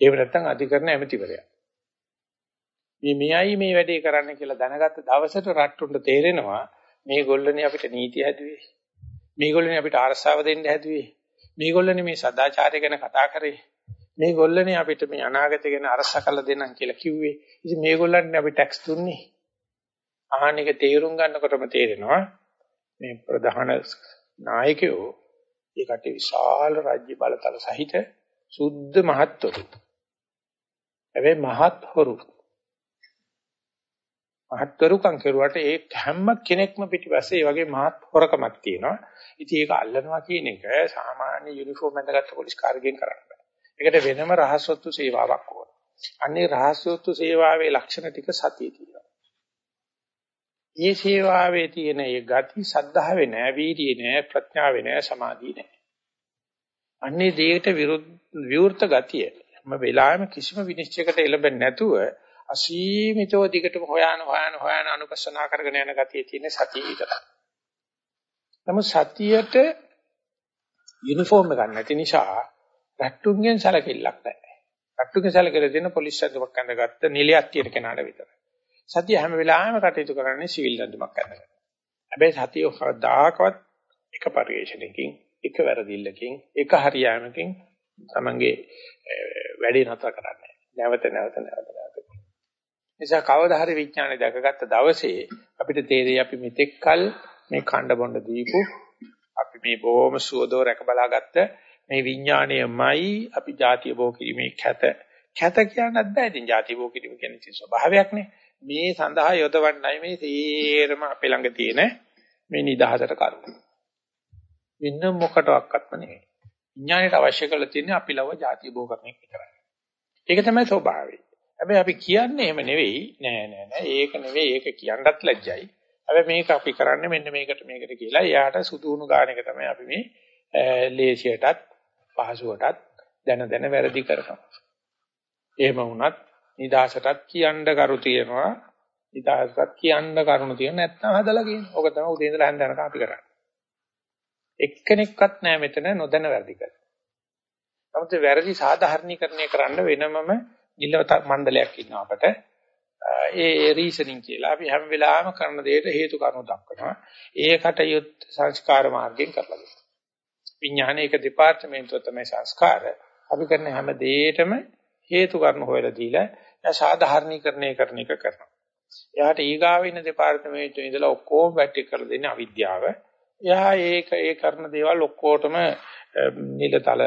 ඒව නැත්තම් අධිකරණ ඇමතිවරයා. මේ මෙයයි මේ වැඩේ කරන්න කියලා දැනගත්ත දවසට රට්ටුන්ට තේරෙනවා මේගොල්ලනේ අපිට නීති හැදුවේ. මේගොල්ලනේ අපිට අරසාව දෙන්න හැදුවේ. මේගොල්ලනේ මේ සදාචාරය ගැන කතා කරේ. මේගොල්ලනේ අපිට මේ අනාගතය ගැන අරස කළ දෙන්නම් කියලා කිව්වේ. ඉතින් මේගොල්ලන්ට අපි ටැක්ස් දුන්නේ. අහන එක තේරුම් ගන්නකොටම තේරෙනවා මේ ප්‍රධාන නායකයෝ ඒකට විශාල රාජ්‍ය බලතල සහිත සුද්ධ මහත්වරු. හැබැයි මහත් හොරු. මහත්වරුකම් කරුවට ඒ හැම කෙනෙක්ම පිටිපස්සේ ඒ වගේ මහත් හොරකමක් තියෙනවා. ඉතින් ඒක අල්ලනවා කියන එක සාමාන්‍ය යුනිෆෝම් ඇඳගත්ත පොලිස් කාර්යයෙන් කරන්න බෑ. ඒකට වෙනම රහසොත්තු සේවාවක් ඕන. අන්නේ රහසොත්තු සේවාවේ ලක්ෂණ ටික සතිය තියෙනවා. මේ සේවාවේ තියෙන ඒ ගති සද්ධාවේ නෑ, වීර්යයේ නෑ, ප්‍රඥාවේ නෑ, සමාධියේ නෑ. අන්නේ දෙයට විවෘත ගතිය හැම වෙලාවෙම කිසිම විනිශ්චයකට එළඹෙන්නේ නැතුව අසීමිතව දිගටම හොයන හොයන හොයන අනුපස්සනා කරගෙන යන ගතිය තියෙන සතිය විතරයි. නමුත් සතියට යුනිෆෝම් එකක් නැති නිසා රට්ටුන්ගෙන් සැලකිල්ලක් නැහැ. රට්ටුන්ගෙන් සැලකලා දෙන පොලිස් සද්දවක් අඳගත්ත නිලියක් තියෙන කෙනාට විතරයි. සතිය හැම වෙලාවෙම කටයුතු කරන්නේ සිවිල් නඳුමක් අරගෙන. හැබැයි සතිය කවදාකවත් එක පරිශ්‍රණයකින්, එක වැරදිල්ලකින්, එක හරියාමකින් තමන්ගේ වැඩේ නතර කරන්නේ නැවත නැවත නැවත නැවත. නිසා කවදා හරි විඥානය දැකගත්ත දවසේ අපිට තේරෙයි අපි මෙතෙක් කල මේ කණ්ඩ බොණ්ඩ දීපු අපි මේ බොහොම සුවදෝ රැක බලාගත්ත මේ විඥාණයමයි අපි ಜಾතිය බෝ කිරීමේ කැත. කැත කියන්නත් බෑ. ඉතින් ಜಾතිය බෝ කිරීම කියන්නේ තියෙන ස්වභාවයක්නේ. මේ සඳහා යොදවන්නයි මේ තීරම අපේ ළඟ තියෙන මේ නිදහසට කරුණු. වෙන මොකටවත්ම නෙවෙයි. විඥාණයට අවශ්‍ය කරලා තියෙන්නේ අපි ලව ಜಾතිය බෝ කරන එක විතරයි. ඒක තමයි ස්වභාවය. හැබැයි අපි කියන්නේ එහෙම නෙවෙයි නෑ නෑ නෑ ඒක නෙවෙයි ඒක කියන්නත් ලැජ්ජයි හැබැයි මේක අපි කරන්නේ මෙන්න මේකට මේකට කියලා එයාට සුදුුණු ගාන එක තමයි අපි මේ ලේසියටත් පහසුවටත් දැන දැන වැරදි කරනවා. එහෙම වුණත් නිදාසටත් කියන්න කරු තියෙනවා. නිදාසටත් කියන්න කරුණු තියෙන නැත්නම් හදලා කියන. ඕක තමයි උදේ ඉඳලා හැන්ද යනකම් අපි කරන්නේ. එක්කෙනෙක්වත් නැහැ මෙතන නොදැන වැරදි කරන. නමුත් වැරදි සාධාරණීකරණය කරන්න වෙනමම නිලවත මණ්ඩලයක් ඉන්නවා අපට. ඒ රීසනින් කියලා අපි හැම වෙලාවෙම කරන දෙයට හේතු කාරණා දක්වනවා. ඒකට යුත් සංස්කාර මාර්ගයෙන් කරලා දෙනවා. විඥානයේ එක දෙපාර්තමේන්තුව තමයි සංස්කාර. අපි කරන හැම දෙයකටම හේතු කාරණා හොයලා දීලා ඒ සාධාරණීකරණය කරන එක කරනවා. එයාට ඊගාව ඉන්න දෙපාර්තමේන්තුවේ ඉඳලා ඔක්කොම වැටි කරලා දෙන්නේ අවිද්‍යාව. එයා ඒක ඒ කරන දේවල් ඔක්කොටම නිලතල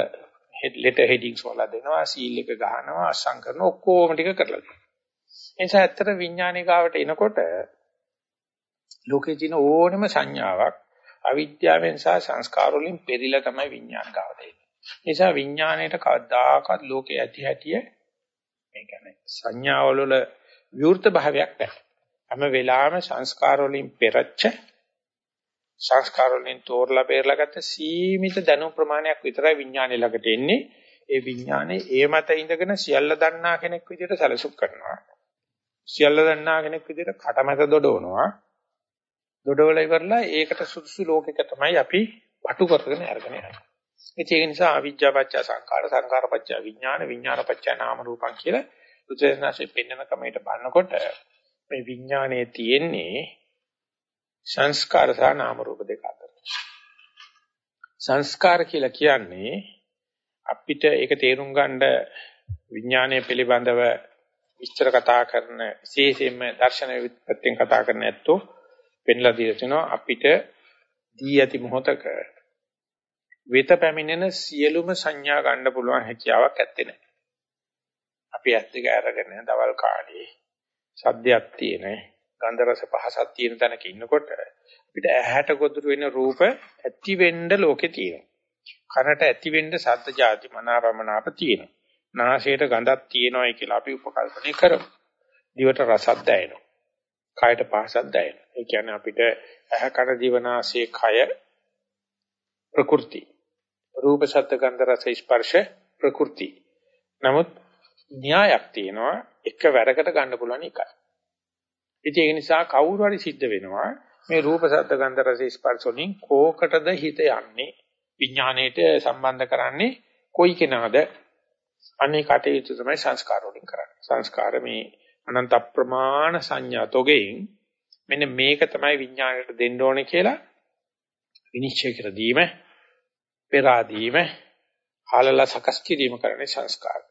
ලෙටර් හෙඩින්ග්ස් වල දෙනවා, සීල් එක ගහනවා, අසං කරනවා ඔක්කොම ටික කරලා දෙනවා. නිසා ඇත්තට විඥානිකාවට එනකොට ලෝකේ තියෙන ඕනම සංඥාවක් අවිද්‍යාවෙන් සහ සංස්කාර වලින් පෙරිලා තමයි විඥාන ගාවට එන්නේ. නිසා විඥාණයට කවදාකවත් ලෝකේ ඇති හැටිය මේ කියන්නේ සංඥාවල වල විවෘත භාවයක් නැහැ. හැම වෙලාවෙම සංස්කාර වලින් පෙරච්ච සංස්කාර වලින් තෝරලා බේරලා ගත්ත සීමිත දැනුම් ප්‍රමාණයක් විතරයි විඥානයේ ළඟට එන්නේ. ඒ විඥානේ ඒ මත ඉඳගෙන සියල්ල දන්නා කෙනෙක් විදිහට සැලසුම් කරනවා. සියල්ල දන්නා කෙනෙක් විදිහට කටමැත දොඩවනවා. දොඩවල ඉවරලා ඒකට සුදුසු ලෝකෙක තමයි අපි පටු කරගෙන අරගෙන යන්නේ. ඒක නිසා අවිජ්ජාපච්ච සංකාර සංකාරපච්ච විඥාන විඥානපච්ච නාම රූපං කියලා බුදුසසුනේ පෙන්වන කමයට බලනකොට මේ විඥානයේ තියෙන්නේ සංස්කාර සහ නාම රූප දෙක අතර. සංස්කාර කියලා කියන්නේ අපිට ඒක තේරුම් ගන්න විඥානය පිළිබඳව විස්තර කතා කරන විශේෂයෙන්ම දර්ශන විපත්යෙන් කතා කරන ඇත්තෝ පෙන්ලා දීලා තිනවා අපිට දී ඇති මොහතක වෙත පැමිණෙන සියලුම සංඥා ගන්න පුළුවන් හැකියාවක් ඇත්තේ නැහැ. අපි ඇත්ත දෙක අරගෙන දවල් කාලේ සද්දයක් තියෙන, ගන්ධ රස පහසක් තියෙන තැනක ඉන්නකොට අපිට ඇහැට ගොදුරු වෙන රූප ඇති වෙන්න ලෝකේ තියෙනවා. කනට ඇති වෙන්න ශබ්ද ಜಾති මනාපමනාප තියෙනවා. නාසයට ගඳක් තියෙනවායි කියලා අපි උපකල්පනය කරමු. දිවට රසක් දැනෙනවා. කයට පහසක් දැනෙනවා. ඒ කියන්නේ අපිට ඇහ කන දිවනාසයේ කය ප්‍රකෘති. රූප ශබ්ද ගන්ධ රස ස්පර්ශ ප්‍රකෘති. නමුත් න්‍යායක් තියෙනවා එක වැරකට ගන්න පුළුවන් එකයි. ඉතින් ඒ නිසා කවුරු හරි සිද්ධ වෙනවා මේ රූප ශබ්ද ගන්ධ රස ස්පර්ශ වලින් කෝකටද හිත යන්නේ විඥාණයට සම්බන්ධ කරන්නේ කොයි කෙනාද අනේ කටයුතු තමයි සංස්කාර වලින් කරන්නේ. සංස්කාර මේ අනන්ත ප්‍රමාණ සංඥා තොගෙන් මෙන්න මේක තමයි විඥාණයට දෙන්න ඕනේ කියලා විනිශ්චය කර දීම, පෙරාදීම, හාලලා සකස් කිරීම කරන්නේ සංස්කාර.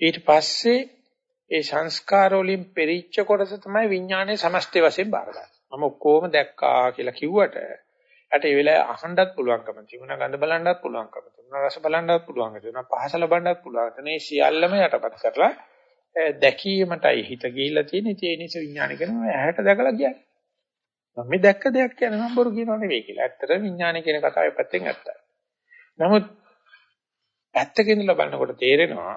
ඊට පස්සේ ඒ සංස්කාර වලින් පෙරිච්ච කොටස තමයි විඥානයේ සමස්තය වශයෙන් බාරගන්නේ. මම ඔක්කොම දැක්කා කියලා කිව්වට යට ඒ වෙලාවේ අහන්නත් පුළුවන්කම තිබුණා ගඳ බලන්නත් පුළුවන්කම තිබුණා රස බලන්නත් පුළුවන්කම තිබුණා පහස ලබන්නත් පුළුවන්. මේ සියල්ලම යටපත් කරලා දැකීමටයි හිත ගිහිල්ලා තියෙන්නේ. ඒ නිසා විඥානය කියනවා ඇහැට දැකලා කියන්නේ. මම මේ දැක්ක දෙයක් කියන්නේ මම බොරු කියනව නෙවෙයි කියලා. ඇත්තට විඥානය කියන කතාවේ පැත්තෙන් ඇත්තයි. නමුත් ඇත්තකින් ලබනකොට තේරෙනවා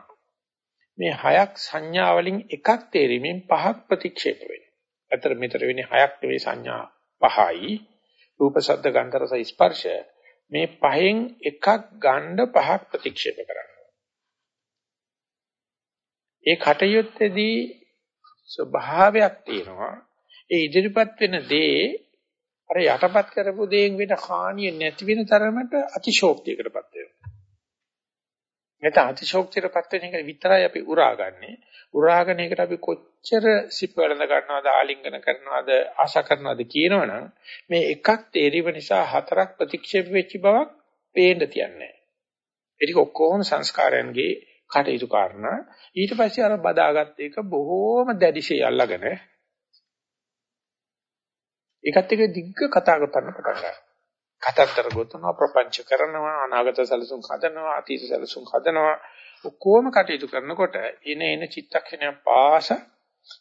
මේ හයක් සංඥා වලින් එකක් තේරීමෙන් පහක් ප්‍රතික්ෂේප වෙනවා. ඇත්තට මෙතර වෙන්නේ හයක් නෙවෙයි සංඥා පහයි. රූප ශබ්ද ගන්ධ රස ස්පර්ශ මේ පහෙන් එකක් ගන්න පහක් ප්‍රතික්ෂේප කරනවා. ඒ කටයුත්තේදී ස්වභාවයක් තියෙනවා. ඒ ඉදිරිපත් වෙන දේ අර යටපත් කරපු දේෙන් වෙන හානිය නැති වෙන තරමට අතිශෝක්තියකටපත් වෙනවා. නැත්නම් අතිශෝක්තියටපත් වෙන එක විතරයි අපි උරාගන්නේ. උරාගෙන එකට අපි කොච්චර සිප් වළඳ ගන්නවද ආලිංගන කරනවද ආශා කරනවද කියනවනම් මේ එකක් තේරිව නිසා හතරක් ප්‍රතික්ෂේප වෙච්ච බවක් පේන්න තියන්නේ. ඒක ඔක්කොම සංස්කාරයන්ගේ කටයුතු කාරණා. ඊට පස්සේ අර බදාගත් එක බොහෝම දැඩිශේ අල්ලගෙන ඒකත් එක්ක දිග්ග කතා කරන්න පටන් ගන්නවා. කතන්දර ගොතනවා ප්‍රපංච කරනවා අනාගත සැලසුම් හදනවා අතීත සැලසුම් හදනවා. ඔක්කොම කටයුතු කරනකොට එන එන චිත්තක්ෂණය පාස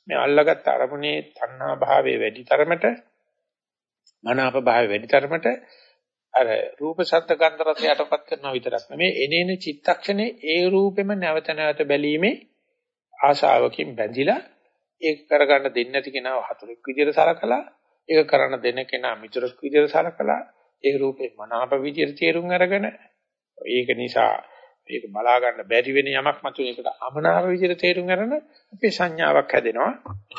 මේ අල්ලගත් අරමුණේ තණ්හා භාවයේ වැඩි තරමට මනාප භාවයේ වැඩි තරමට අර රූප ශබ්ද ගන්ධ රස යටපත් කරනවා විතරක් නෙමෙයි. එනේන චිත්තක්ෂණේ ඒ රූපෙම නැවත නැවත බැලීමේ ආශාවකින් බැඳිලා ඒක කරගන්න දෙන්නේ නැති කෙනාව හතුරෙක් විදියට සලකලා ඒක කරන්න දෙන කෙනා මිතුරෙක් විදියට සලකලා ඒ රූපේ මනාප විදියට තේරුම් අරගෙන ඒක නිසා මේක බලා ගන්න බැරි වෙන යමක් මතුන එකට අමනාප විදියට තේරුම් අරගෙන අපේ සංඥාවක් හැදෙනවා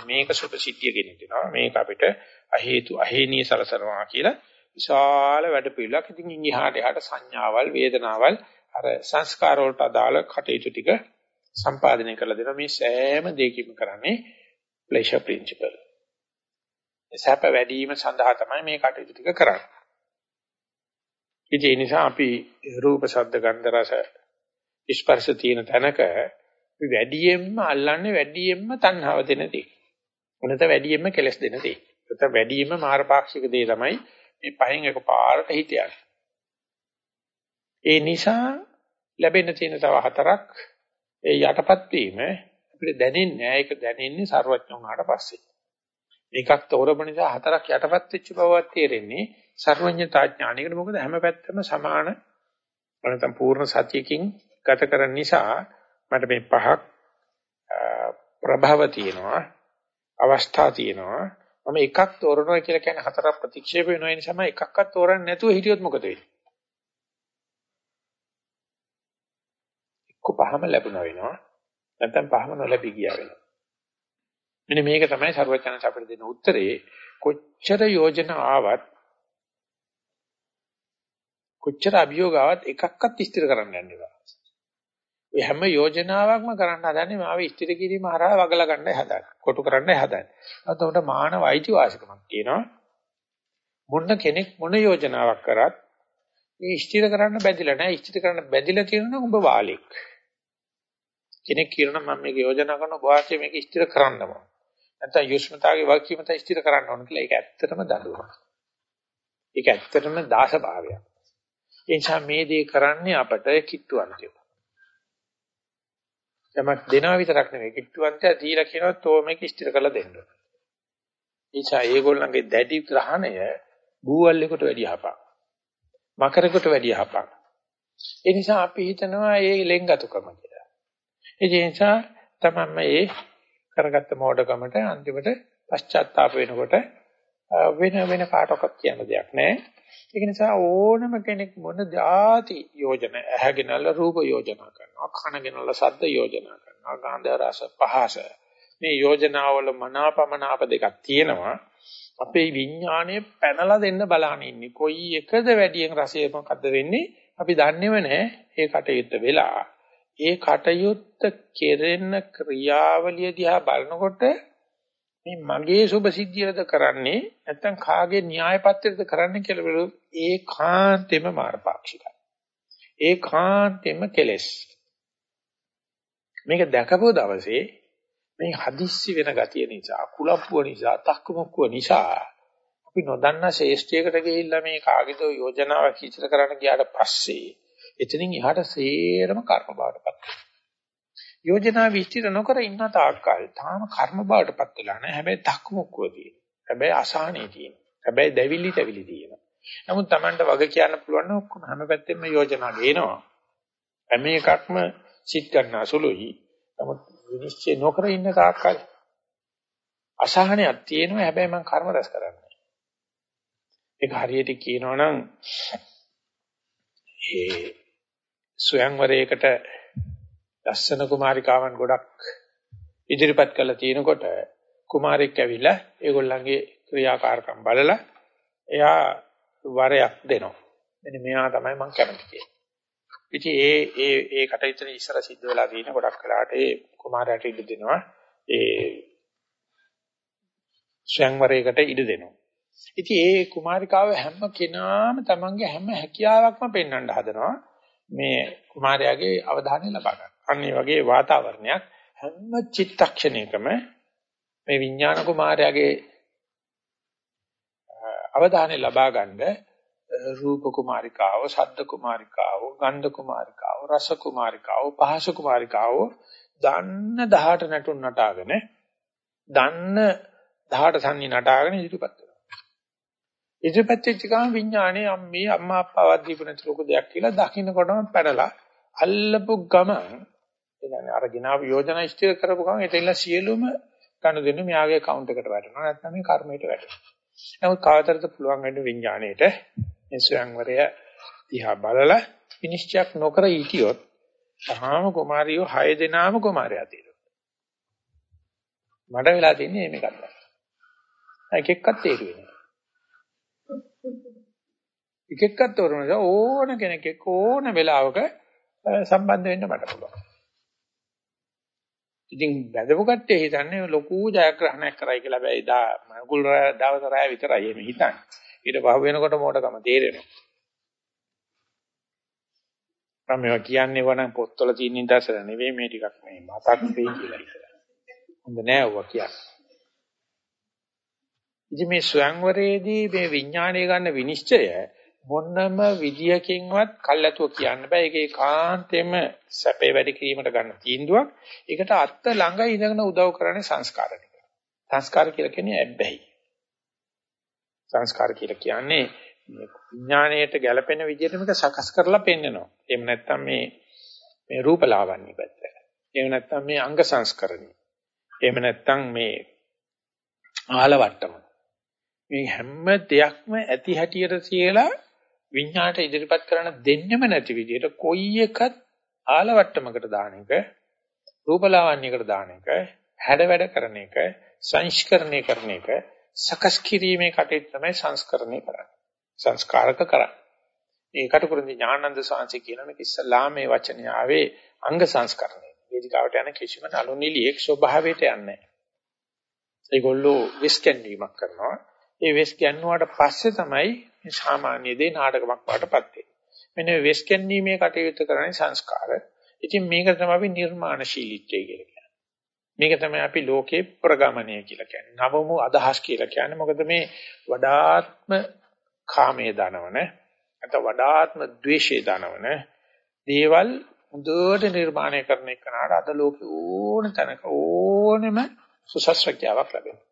මේක සුභ සිද්ධිය ගෙනෙනවා මේක අපිට අහේතු අහේනී සලසනවා කියලා විශාල වැඩ පිළිලක්. ඉතින් ඉහාට එහාට සංඥාවල්, වේදනාවල් අර සංස්කාර වලට අදාළ කටයුතු ටික සම්පාදනය කරලා දෙනවා. මේ සෑම දෙයකින්ම කරන්නේ pleasure principle. සැප වැඩි වීම සඳහා තමයි මේ කටයුතු ටික කරන්නේ. ඉතින් ඒ නිසා අපි රූප, ශබ්ද, ගන්ධ, රස, ස්පර්ශ තියෙන තැනක වැඩියෙන්ම අල්ලන්නේ වැඩියෙන්ම තණ්හාව දෙන දේ. උනත වැඩියෙන්ම කෙලස් දෙන දේ. නැත්නම් වැඩියෙන්ම මාරපාක්ෂික දේ තමයි මේ පහෙන් එකපාරට හිත ඒ නිසා ලැබෙන තියෙන තව හතරක් ඒ යටපත් වීම අපිට දැනෙන්නේ නැහැ. ඒක දැනෙන්නේ ਸਰවඥ වුණාට පස්සේ. එකක් තෝරපු නිසා හතරක් යටපත් වෙච්ච බවක් තේරෙන්නේ සර්වඥතා ඥානයකට මොකද හැම පැත්තම සමාන නැත්නම් පූර්ණ සතියකින් ගත කරන නිසා මට මේ පහක් ප්‍රභව තියෙනවා අවස්ථා තියෙනවා. මම එකක් තෝරනවා කියලා කියන්නේ හතරක් ප්‍රතික්ෂේප වෙනවා ඒ නිසාම එකක්වත් තෝරන්නේ නැතුව හිටියොත් මොකද වෙන්නේ? එක්ක පහම ලැබුණා වෙනවා. නැත්නම් පහම නොලැබී ගියා වෙනවා. මෙන්න මේක තමයි ਸਰවඥාන්ස අපිට දෙන උත්තරේ. කොච්චර යෝජනා ආවත් කොච්චර අභියෝග ආවත් එකක්වත් ස්ථිර කරන්න යන්න එපා. ඒ හැම යෝජනාවක්ම කරන්න හදන්නේ මාව ඉස්තිර කිරීම හරහා වගලා ගන්නයි හදන්නේ. කොටු කරන්නයි හදන්නේ. අතකොට මානව අයිතිවාසිකමක් තියෙනවා. මොන කෙනෙක් මොන යෝජනාවක් කරත් මේ ඉස්තිර කරන්න බැඳිලා නැහැ. ඉස්තිර කරන්න බැඳිලා තියෙනවා උඹ වාලෙක්. කෙනෙක් කියනවා මම මේක යෝජනා කරන වාසිය මේක ඉස්තිර කරන්නම. නැත්නම් යොස්මතාගේ වාක්‍යම තයි ඉස්තිර කරන්න ඕන කියලා ඒක ඇත්තටම දඬුවමක්. ඒක ඇත්තටම දාස භාවයක්. ඒ නිසා මේ දේ කරන්නේ අපට කිට්ටුවන්තයෝ. යමක් දෙනවා විතරක් නෙවෙයි කිට්ටුවන්තය දීලා කියනවා තෝ මේක ඉස්තිර කරලා දෙන්න. නිසා ඒගොල්ලන්ගේ දැඩි ග්‍රහණය බූවල්ලෙකුට වැඩි යහපක්. මකරෙකුට වැඩි යහපක්. ඒ නිසා අපි හිතනවා ඒ ලෙන්ගතුකම කියලා. ඒ නිසා තමයි මේ කරගත්ත මෝඩකමට අන්තිමට පශ්චාත්තාප වෙනකොට වෙන වෙන කාටවත් කියන්න දෙයක් නැහැ. ඒක නිසා ඕනම කෙනෙක් මොන જાති යෝජන ඇහැගෙනල රූප යෝජනා කරනවා කනගෙනල ශබ්ද යෝජනා කරනවා ගන්ධ රස පහස. මේ යෝජනාවල මනාපමනාප දෙකක් තියෙනවා. අපේ විඥාණය පැනලා දෙන්න බලහන් ඉන්නේ. කොයි එකද වැඩියෙන් රසය මොකද්ද වෙන්නේ? අපි දන්නේව නැහැ ඒ කටයුත්ත වෙලා. ඒ කටයුත්ත කෙරෙන ක්‍රියාවලිය දිහා බලනකොට මේ මගේ සුභ සිද්ධියද කරන්නේ නැත්නම් කාගේ න්‍යාය පත්‍රයද කරන්නේ කියලා බලුවොත් ඒකාන්තෙම මාර්ගපාක්ෂිකයි. ඒකාන්තෙම කෙලෙස්. මේක දැකපුව දවසේ මේ හදිස්සි වෙන ගතිය නිසා, කුලප්පුව නිසා, තක්කමුක්කුව නිසා අපි නොදන්නා ශේෂ්ඨයකට ගිහිල්ලා මේ කාගේද යෝජනාවක් ඉදිරියට කරන්න ගියාට පස්සේ එතනින් එහාට සේරම කර්ම බවටපත් වෙනවා. යෝජනා විස්තර නොකර ඉන්න තාක්කල් තාම කර්ම බවටපත් වෙලා නැහැ. හැබැයි තක්මුක්කුව තියෙනවා. හැබැයි අසහනේ තියෙනවා. හැබැයි දැවිලි තැවිලි තියෙනවා. නමුත් Tamanට වග කියන්න පුළුවන් නම් ඔක්කොම හැම පැත්තෙම යෝජනා ගේනවා. හැම එකක්ම සිත් ගන්න අසුලුයි. නමුත් විනිශ්චය නොකර ඉන්න තාක්කල් අසහනයක් තියෙනවා. හැබැයි මම කර්ම රැස් කරන්නේ. ඒක හරියට කියනවනම් ඒ ස්වයංවරයකට ලස්සන කුමාරිකාවන් ගොඩක් ඉදිරිපත් කරලා තිනකොට කුමාරෙක් ඇවිල්ලා ඒගොල්ලන්ගේ ක්‍රියාකාරකම් බලලා එයා වරයක් දෙනවා. මෙන්න මෙයා තමයි මම කැමති කියන්නේ. ඉතින් ඒ ඒ ඒ කටයුතු ඉස්සර සිද්ධ වෙලා තියෙන ගොඩක් වෙලාට ඒ කුමාරයාට ඉඩ දෙනවා. ඒ ස්වයංවරයකට ඉඩ දෙනවා. ඉතින් ඒ කුමාරිකාව හැම කෙනාම තමන්ගේ හැම හැකියාවක්ම පෙන්වන්න හදනවා. මේ කුමාරයාගේ අවධානය ලබා ගන්න. අන්න ඒ වගේ වාතාවරණයක් හැම චිත්තක්ෂණයකම මේ විඥාන කුමාරයාගේ අවධානය ලබා ගන්න රූප කුමාරිකාව, ශබ්ද කුමාරිකාව, ගන්ධ කුමාරිකාව, රස කුමාරිකාව, පහස කුමාරිකාව දන්න 18 නටුන් නටාගෙන දන්න 18 සංනි නටාගෙන ඉදිරිපත් කරනවා. ඉදිරිපත් වෙච්ච ගමන් විඥානේ අම්මේ අම්මා අප්පාවත් දීපු නැති ලොකු දෙයක් කියලා දකින්නකොටම පැනලා අල්ලපු ගමන් එනනේ අර ගිනාව යෝජනා ඉස්තිර කරපු ගමන් එතෙන්ලා සියලුම කණුදෙනු මෙයාගේ account එකට වැටෙනවා නැත්නම් මේ කර්මයට වැටෙනවා. නමුත් කාටද පුළුවන් වෙන්නේ විඥාණයට මේ ස්වයංවරය දිහා බලලා විනිශ්චයක් නොකර හිටියොත් තාම කුමාරියෝ 6 දෙනාම කුමාරයා තියෙනවා. මට වෙලා තින්නේ මේක තමයි. එක එක්කත් තේරුවේ නෑ. එක එක්කත් තෝරන ඕන කෙනෙක් එක්ක ඕන වෙලාවක සම්බන්ධ වෙන්න මට පුළුවන්. ඉතින් බැදපු කට්ටිය හිතන්නේ ලොකු ජයග්‍රහණයක් කරයි කියලා. හැබැයි දා මඟුල් දවස් රාය විතරයි එහෙම හිතන්නේ. ඊට පහු වෙනකොට මොඩකම තේරෙනවා. මම මේවා කියන්නේ වනම් පොත්වල තියෙන ඉඳසර නෙවෙයි මේ ටිකක් මේ මතක් වෙයි කියලා ඉතල. හොඳ නෑ ඔවා කියන්නේ. ඉතින් මේ ස්වයංවරයේදී මේ විඥාණය ගන්න විනිශ්චය මොනම විදියකින්වත් කල්ැතුව කියන්න බෑ. ඒකේ කාන්තෙම සැපේ වැඩි කිරීමට ගන්න තීන්දුවක්. ඒකට අත්ත ළඟ ඉඳගෙන උදව් කරන්නේ සංස්කාර ටික. සංස්කාර කියලා කියන්නේ ඇබ්බැහි. සංස්කාර කියලා කියන්නේ විඥාණයට ගැළපෙන විදිහට මේක සකස් කරලා පෙන්නනවා. එහෙම නැත්නම් මේ මේ රූපලාවන්‍ය පැත්ත. එහෙම නැත්නම් මේ අංග සංස්කරණය. එහෙම නැත්නම් මේ ආලවට්ටම. මේ හැම දෙයක්ම ඇති හැටියට තියලා විඤ්ඤාණයට ඉදිරිපත් කරන දෙන්නෙම නැති විදිහට කොයි එකත් ආලවට්ටමකට දාන එක රූපලාවන්‍යයකට දාන එක හැඩ වැඩ කරන එක සංස්කරණය කරන එක සකස් කිරීමේ කටයුත්ත තමයි සංස්කරණය කරන්නේ. සංස්කාරක කරන්නේ. ඒකට කුරුන්දි ඥානන්ද සාංශي කියන මේක ඉස්සලා මේ වචනේ ආවේ අංග සංස්කරණය. වේදිකාවට යන කිසිම නළු නිලියෙක් ස්වභාවයට යන්නේ නැහැ. ඒගොල්ලෝ විස්කැන්වීමක් කරනවා. ඒ වෙස් ගැන්නුවාට පස්සේ තමයි මේ සාමාන්‍ය දේ නාටකමක් වඩටපත් වෙන්නේ. මෙන්න වෙස් ගැන්වීමේ කටයුතු කරන්නේ සංස්කාර. ඉතින් මේක තමයි අපි නිර්මාණශීලීත්වය කියලා කියන්නේ. මේක තමයි අපි ලෝකේ ප්‍රගමණය කියලා කියන්නේ. නවමු අදහස් කියලා කියන්නේ. මොකද මේ වඩාත්ම කාමයේ දනවන නැත්නම් වඩාත්ම ද්වේෂයේ දනවන දේවල් හොඳට නිර්මාණය කරන එකනට අද ලෝකේ ඕන තැනක ඕනෙම සුසස්ත්‍රක්‍යාවක් ලැබෙනවා.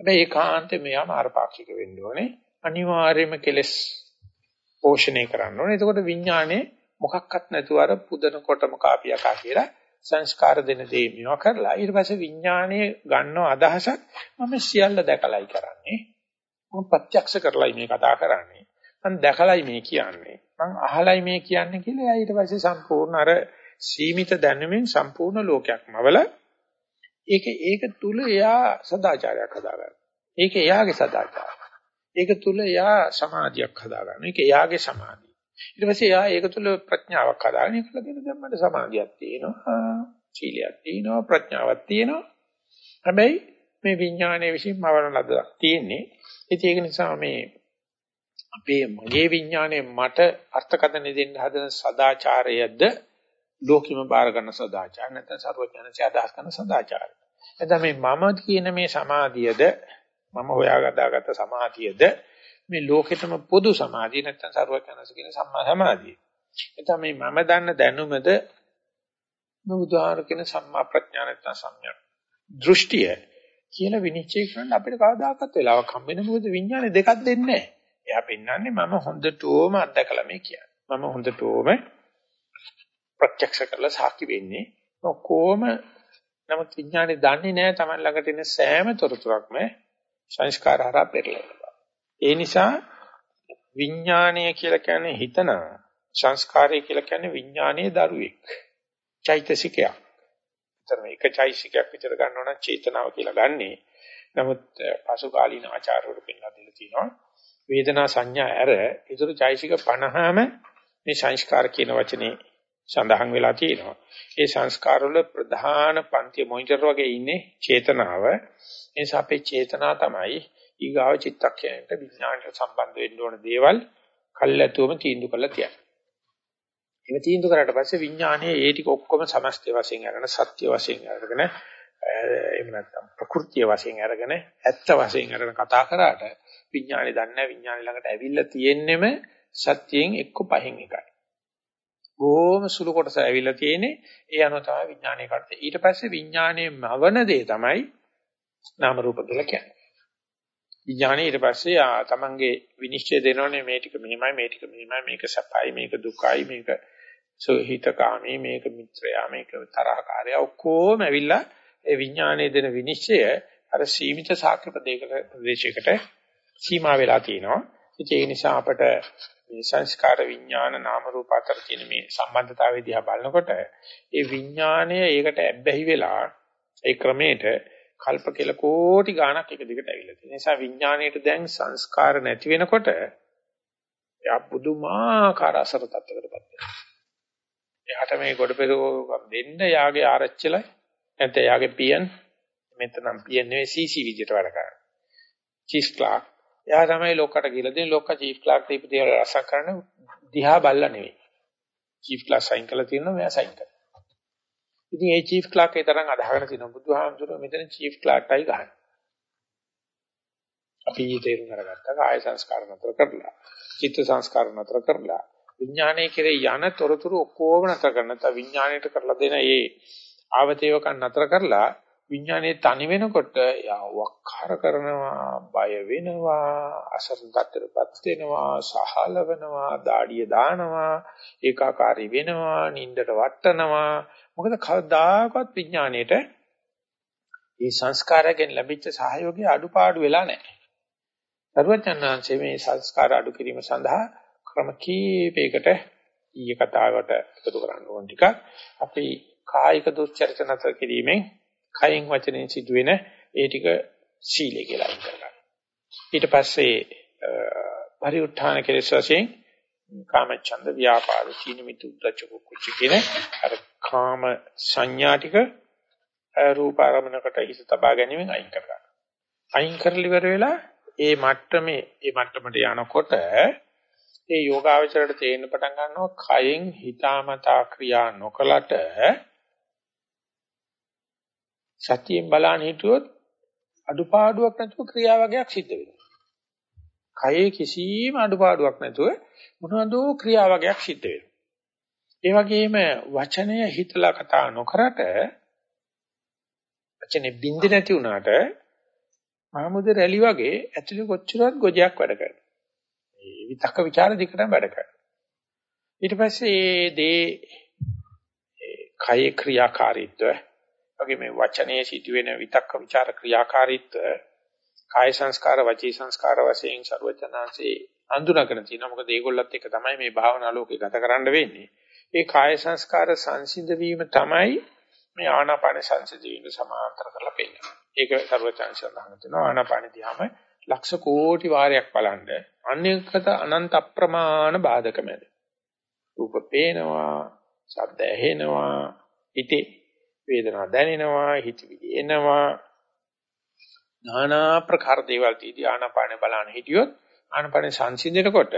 හැබැයි ඒකාන්තේ මෙයා මාර්ගපාක්ෂික වෙන්න ඕනේ. අනිවාර්යයෙන්ම කෙලස් පෝෂණය කරන්න ඕනේ. එතකොට විඥානේ මොකක්වත් නැතුව අර පුදනකොටම කාපියකා කියලා සංස්කාර දෙන දේ මේවා කරලා ඊට පස්සේ විඥානයේ ගන්නව අදහසක් මම සියල්ල දැකලායි කරන්නේ. මම ප්‍රත්‍යක්ෂ කරලායි මේ කතා කරන්නේ. මම දැකලායි මේ කියන්නේ. මම අහලයි මේ කියන්නේ කියලා එයා ඊට පස්සේ සම්පූර්ණ අර සීමිත දැනුමින් සම්පූර්ණ ලෝකයක්මවල ඒක ඒක තුල එයා සදාචාරයක් හදාගන්නවා. ඒක එයාගේ සදාචාරය. ඒක තුල එයා සමාධියක් හදාගන්නවා. ඒක එයාගේ සමාධිය. ඊට පස්සේ එයා ඒක තුල ප්‍රඥාවක් හදාගෙන ඒකල දෙන දැන් මට සමාධියක් තියෙනවා. සීලයක් තියෙනවා. ප්‍රඥාවක් තියෙනවා. හැබැයි මේ විඥානයේ විසින් මවන ලදක් තියෙන්නේ. ඉතින් ඒක නිසා මේ අපේ මගේ විඥානයේ මට අර්ථකථන දෙන්න හදන සදාචාරයද ලෝකෙම බාර ගන්න සදාචාර නැත්නම් සර්වඥාන්සේ අදහස් කරන සදාචාරය. එතන මේ මම කියන මේ සමාධියද මම හොයාගදාගත්ත සමාධියද මේ ලෝකෙටම පොදු සමාධිය නැත්නම් සර්වඥාන්සේ කියන සම්මා සමාධිය. එතන මේ මම දන්න දැනුමද මේ උදාහරණ කියන සම්මා ප්‍රඥා නැත්නම් සම්‍යක් දෘෂ්ටිය කියලා විනිශ්චය කරන්න අපිට කවදාකවත් වෙලාවක් හම්බෙන්නේ මොකද විඥානේ දෙකක් දෙන්නේ නැහැ. එයා පෙන්වන්නේ මම හොඳටම අත්දකලා මේ කියන්නේ. මම හොඳටම ප්‍රත්‍යක්ෂ කරලා සාක්ෂි වෙන්නේ ඔක්කොම නමුත් විඥානේ දන්නේ නැහැ Taman ළඟට එන සෑම තොරතුරක්ම සංස්කාර හරහා පෙරලෙනවා. ඒ නිසා විඥානය කියලා කියන්නේ හිතන සංස්කාරය කියලා කියන්නේ විඥානයේ දරුවෙක්. චෛතසිකයක්. එතන මේක චෛතසිකයක් විතර ගන්නවා නම් චේතනාව කියලා ගන්නෙ. නමුත් පසු කාලීන ආචාර්යවරු පෙන්නලා දීලා තියෙනවා වේදනා සංඥා ඇර ඊටු චෛතසික 50ම මේ සංස්කාර කියන වචනේ සඳහන් වෙලා තියෙනවා. ඒ සංස්කාර වල ප්‍රධාන පන්ති මොනිටර් වගේ ඉන්නේ චේතනාව. ඒ නිසා අපේ චේතනා තමයි ඊගාව චිත්තක්ෂණයට විඥාණයට සම්බන්ධ වෙන්න ඕන දේවල් කල්ැතුවම තීන්දුව කරලා තියන්නේ. එහෙම තීන්දුව කරාට පස්සේ විඥානයේ ඒ ටික ඔක්කොම සමස්තය වශයෙන් අරගෙන සත්‍ය වශයෙන් අරගෙන එහෙම නැත්නම් ප්‍රകൃතිය වශයෙන් අරගෙන ඇත්ත වශයෙන් අරගෙන කතා කරාට විඥානේ දන්නේ විඥානේ ළඟට ඇවිල්ලා තියෙන්නෙම සත්‍යයෙන් එක්ක පහෙන් එකයි. බොහොම සුළු කොටස ඇවිල්ලා තියෙන්නේ ඒ අනුව තමයි විඥානයේ කර්තේ. ඊට පස්සේ විඥානයේ මවන දේ තමයි නාම රූප කියලා කියන්නේ. විඥානේ ඊට පස්සේ තමන්ගේ විනිශ්චය දෙනෝනේ මේ ටික මෙහිමයි මේ ටික මෙහිමයි මේක සපයි මේක දුකයි මේක සෝහිතකාමී මේක මිත්‍රයා මේක තරහකාරය ඔක්කොම ඇවිල්ලා ඒ විඥානයේ දෙන විනිශ්චය අර සීමිත සාක්ෂි ප්‍රදේශයකට සීමා වෙලා තියෙනවා. ඒ නිසා අපට මේ සංස්කාර විඥාන නාම රූප අතර තියෙන මේ සම්බන්ධතාවය දිහා බලනකොට ඒ විඥානය ඒකට ඇබ්බැහි වෙලා ඒ ක්‍රමයට කල්ප කියලා කෝටි ගාණක් එක දිගට ඇවිල්ලා තියෙන නිසා විඥාණයට දැන් සංස්කාර නැති වෙනකොට එයා පුදුමාකාර අසර තත්ත්වයකටපත් වෙනවා. එයාට මේ ගොඩ පෙරෝගම් දෙන්න යාගේ ආරච්චිලයි නැත්නම් යාගේ පියන් මෙතනම් පියන් නෙවෙයි CC විදියට වැඩ කරන්නේ. Chief clerk. එයා තමයි ලොක්කට කියලා දෙන්නේ ලොක්ක චීෆ් ක්ලාක් දීපු දේවල් රස කරන දිහා බල්ලා නෙවෙයි. චීෆ් ක්ලාක් සයින් කළා තියෙනවා මෙයා සයින් කරනවා. ඉතින් ඒ චීෆ් ක්ලාක් ඒ තරම් අදහගෙන තියෙනවා බුදුහාමුදුරුවෝ මෙතන චීෆ් ක්ලාක්ටයි ගහන්නේ. අපි ඊතේරුම් කරගත්තා කාය සංස්කාර නතර කරලා චිත්ත සංස්කාර නතර කරලා විඥානයේ කෙරේ යන තොරතුරු ඔක්කොම නතර කරන නැත්නම් විඥාණයට කරලා දෙන ඒ ආවතේවකන් නතර කරලා විඥානයේ තනි වෙනකොට වක්කාර කරනවා බය වෙනවා අසරණත්වයටපත් වෙනවා සහල වෙනවා දාඩිය දානවා ඒකාකාරී වෙනවා නින්දට වටනවා මොකද කවදාකවත් විඥාණයට මේ සංස්කාරයෙන් ලැබිච්ච සහයෝගය අඩුපාඩු වෙලා නැහැ. සර්වඥාන්සේ මේ සංස්කාර අඩු කිරීම සඳහා ක්‍රම කීපයකට ඊයේ කතාවට එකතු කරන්න ඕන ටිකක් අපි කායික දුස්චරිත නතර කිරීමෙන් කයින් වචනෙන් සිදුවෙන ඒ ටික සීලය කියලා අයින් කරගන්න. ඊට පස්සේ පරිඋත්ථාන කෙලෙස් වශයෙන් කාමච්ඡන්ද ව්‍යාපාද චීන මිතු උද්දච්ච කුච්ච කියන අර කාම සංඥා ටික රූප ආරමණකට හිත තබා ගැනීමෙන් අයින් කරගන්න. අයින් කරලි ඉවර වෙලා ඒ මට්ටමේ ඒ මට්ටමට යනකොට ඒ යෝගාවචරයට තේරෙන්න පටන් ගන්නවා කයෙන් හිතාමතා ක්‍රියා නොකලට සතියෙන් බලන්න හිටියොත් අඩුපාඩුවක් නැතුව ක්‍රියා වගේක් සිද්ධ වෙනවා. කයේ කිසිම අඩුපාඩුවක් නැතුව මොනවදෝ ක්‍රියා වගේක් සිද්ධ වෙනවා. ඒ වගේම වචනය හිතලා කතා නොකරට වචනේ බින්ද නැති වුණාට මහමුද රැලි වගේ ඇතුලේ කොච්චරවත් ගොජයක් වැඩ කරනවා. ඒ විතක්ක ਵਿਚාර දිකටම වැඩ කරනවා. ඊට පස්සේ මේ දේ කයේ ක්‍රියාකාරීත්වය වගේ මේ වචනයේ සිටින විතක්ක ਵਿਚාර ක්‍රියාකාරීත්වය කාය සංස්කාර වචී සංස්කාර වශයෙන් ਸਰවචනාංශේ අඳුනගෙන තියෙනවා. මොකද ඒගොල්ලත් එක තමයි මේ භාවනා ලෝකේ ගත කරන්න වෙන්නේ. ඒ කාය සංස්කාර සංසිඳ වීම තමයි මේ ආනාපාන සංසිඳ වීම සමාන්තර කරලා පෙන්නන. ඒක ਸਰවචනාංශ සඳහන් කරනවා. ආනාපාන ධ්‍යාම ලක්ෂ කෝටි වාරයක් බලන්න අනේකත අනන්ත අප්‍රමාණ බාධක මැද. රූප පේනවා, ශබ්ද ඇහෙනවා, ඉතේ වේදනා දැනෙනවා හිතවිලි එනවා. নানা ප්‍රකාර දේවල් තියදී ආනාපානේ බලන හිටියොත් ආනාපානේ සංසිඳනකොට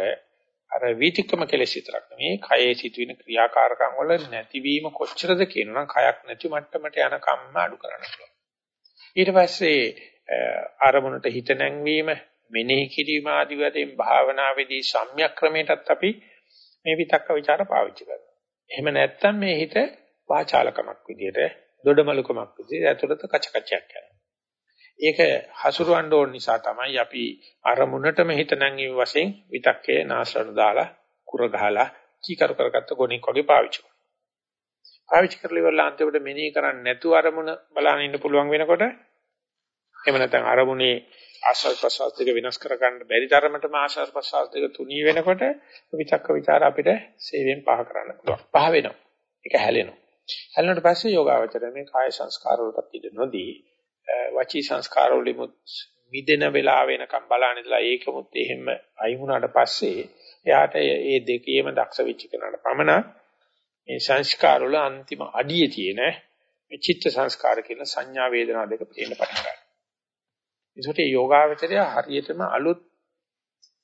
අර වීතික්කම කෙලෙස් විතරක් නෙමෙයි කයේ සිටින ක්‍රියාකාරකම් වල නැතිවීම කොච්චරද කියනනම් කයක් නැති මට්ටමට යන කම්ම අඩු කරන්න පුළුවන්. ඊට පස්සේ ආරමුණට හිත නැංවීම මෙනෙහි කිරීම ආදී වශයෙන් භාවනාවේදී සම්‍යක් ක්‍රමයටත් අපි මේ විතක්ක ਵਿਚාර පාවිච්චි කරනවා. එහෙම නැත්නම් මේ හිත වාචාලකමක් විදියට දොඩමලුකමක් විදියට ඇතුළත කචකචයක් යනවා. ඒක හසුරවන්න ඕන නිසා තමයි අපි අරමුණටම හිත නැංගීම වශයෙන් විතක්කේ නාසරණ දාලා කුර ගහලා කීකරු කරගත්ත ගොනික් වගේ පාවිච්චි කරනවා. පාවිච්චි කරලා ඉවරලා අන්තිමට මෙනෙහි කරන්නේ නැතුව අරමුණ බලන්න ඉන්න පුළුවන් වෙනකොට එහෙම නැත්නම් අරමුණේ ආශ්වාස ප්‍රශ්වාස දෙක වෙනස් කර ගන්න බැරි තරමටම ආශ්වාස ප්‍රශ්වාස දෙක තුනී වෙනකොට විතක්ක ਵਿਚාර අපිට සේවයෙන් පහ කරන්න පුළුවන්. පහ වෙනවා. ඒක හැලෙනවා. හැලෙනාට පස්සේ යෝගාවචරය මේ කාය සංස්කාර වලට ඉඳ නොදී වචී සංස්කාර වලිමුත් මිදෙන වෙලාව වෙනකම් බලන ඉඳලා ඒකමුත් එහෙම අයි වුණාට පස්සේ එයාට මේ දෙකේම දක්ෂ වෙච්ච කෙනාට පමණ මේ සංස්කාර වල අන්තිම අඩියේ තියෙන මේ චිත්ත සංස්කාර කියන සංඥා වේදනා දෙක පේන්න පටන් ගන්නවා. ඒසොට යෝගාවචරය හරියටම අලුත්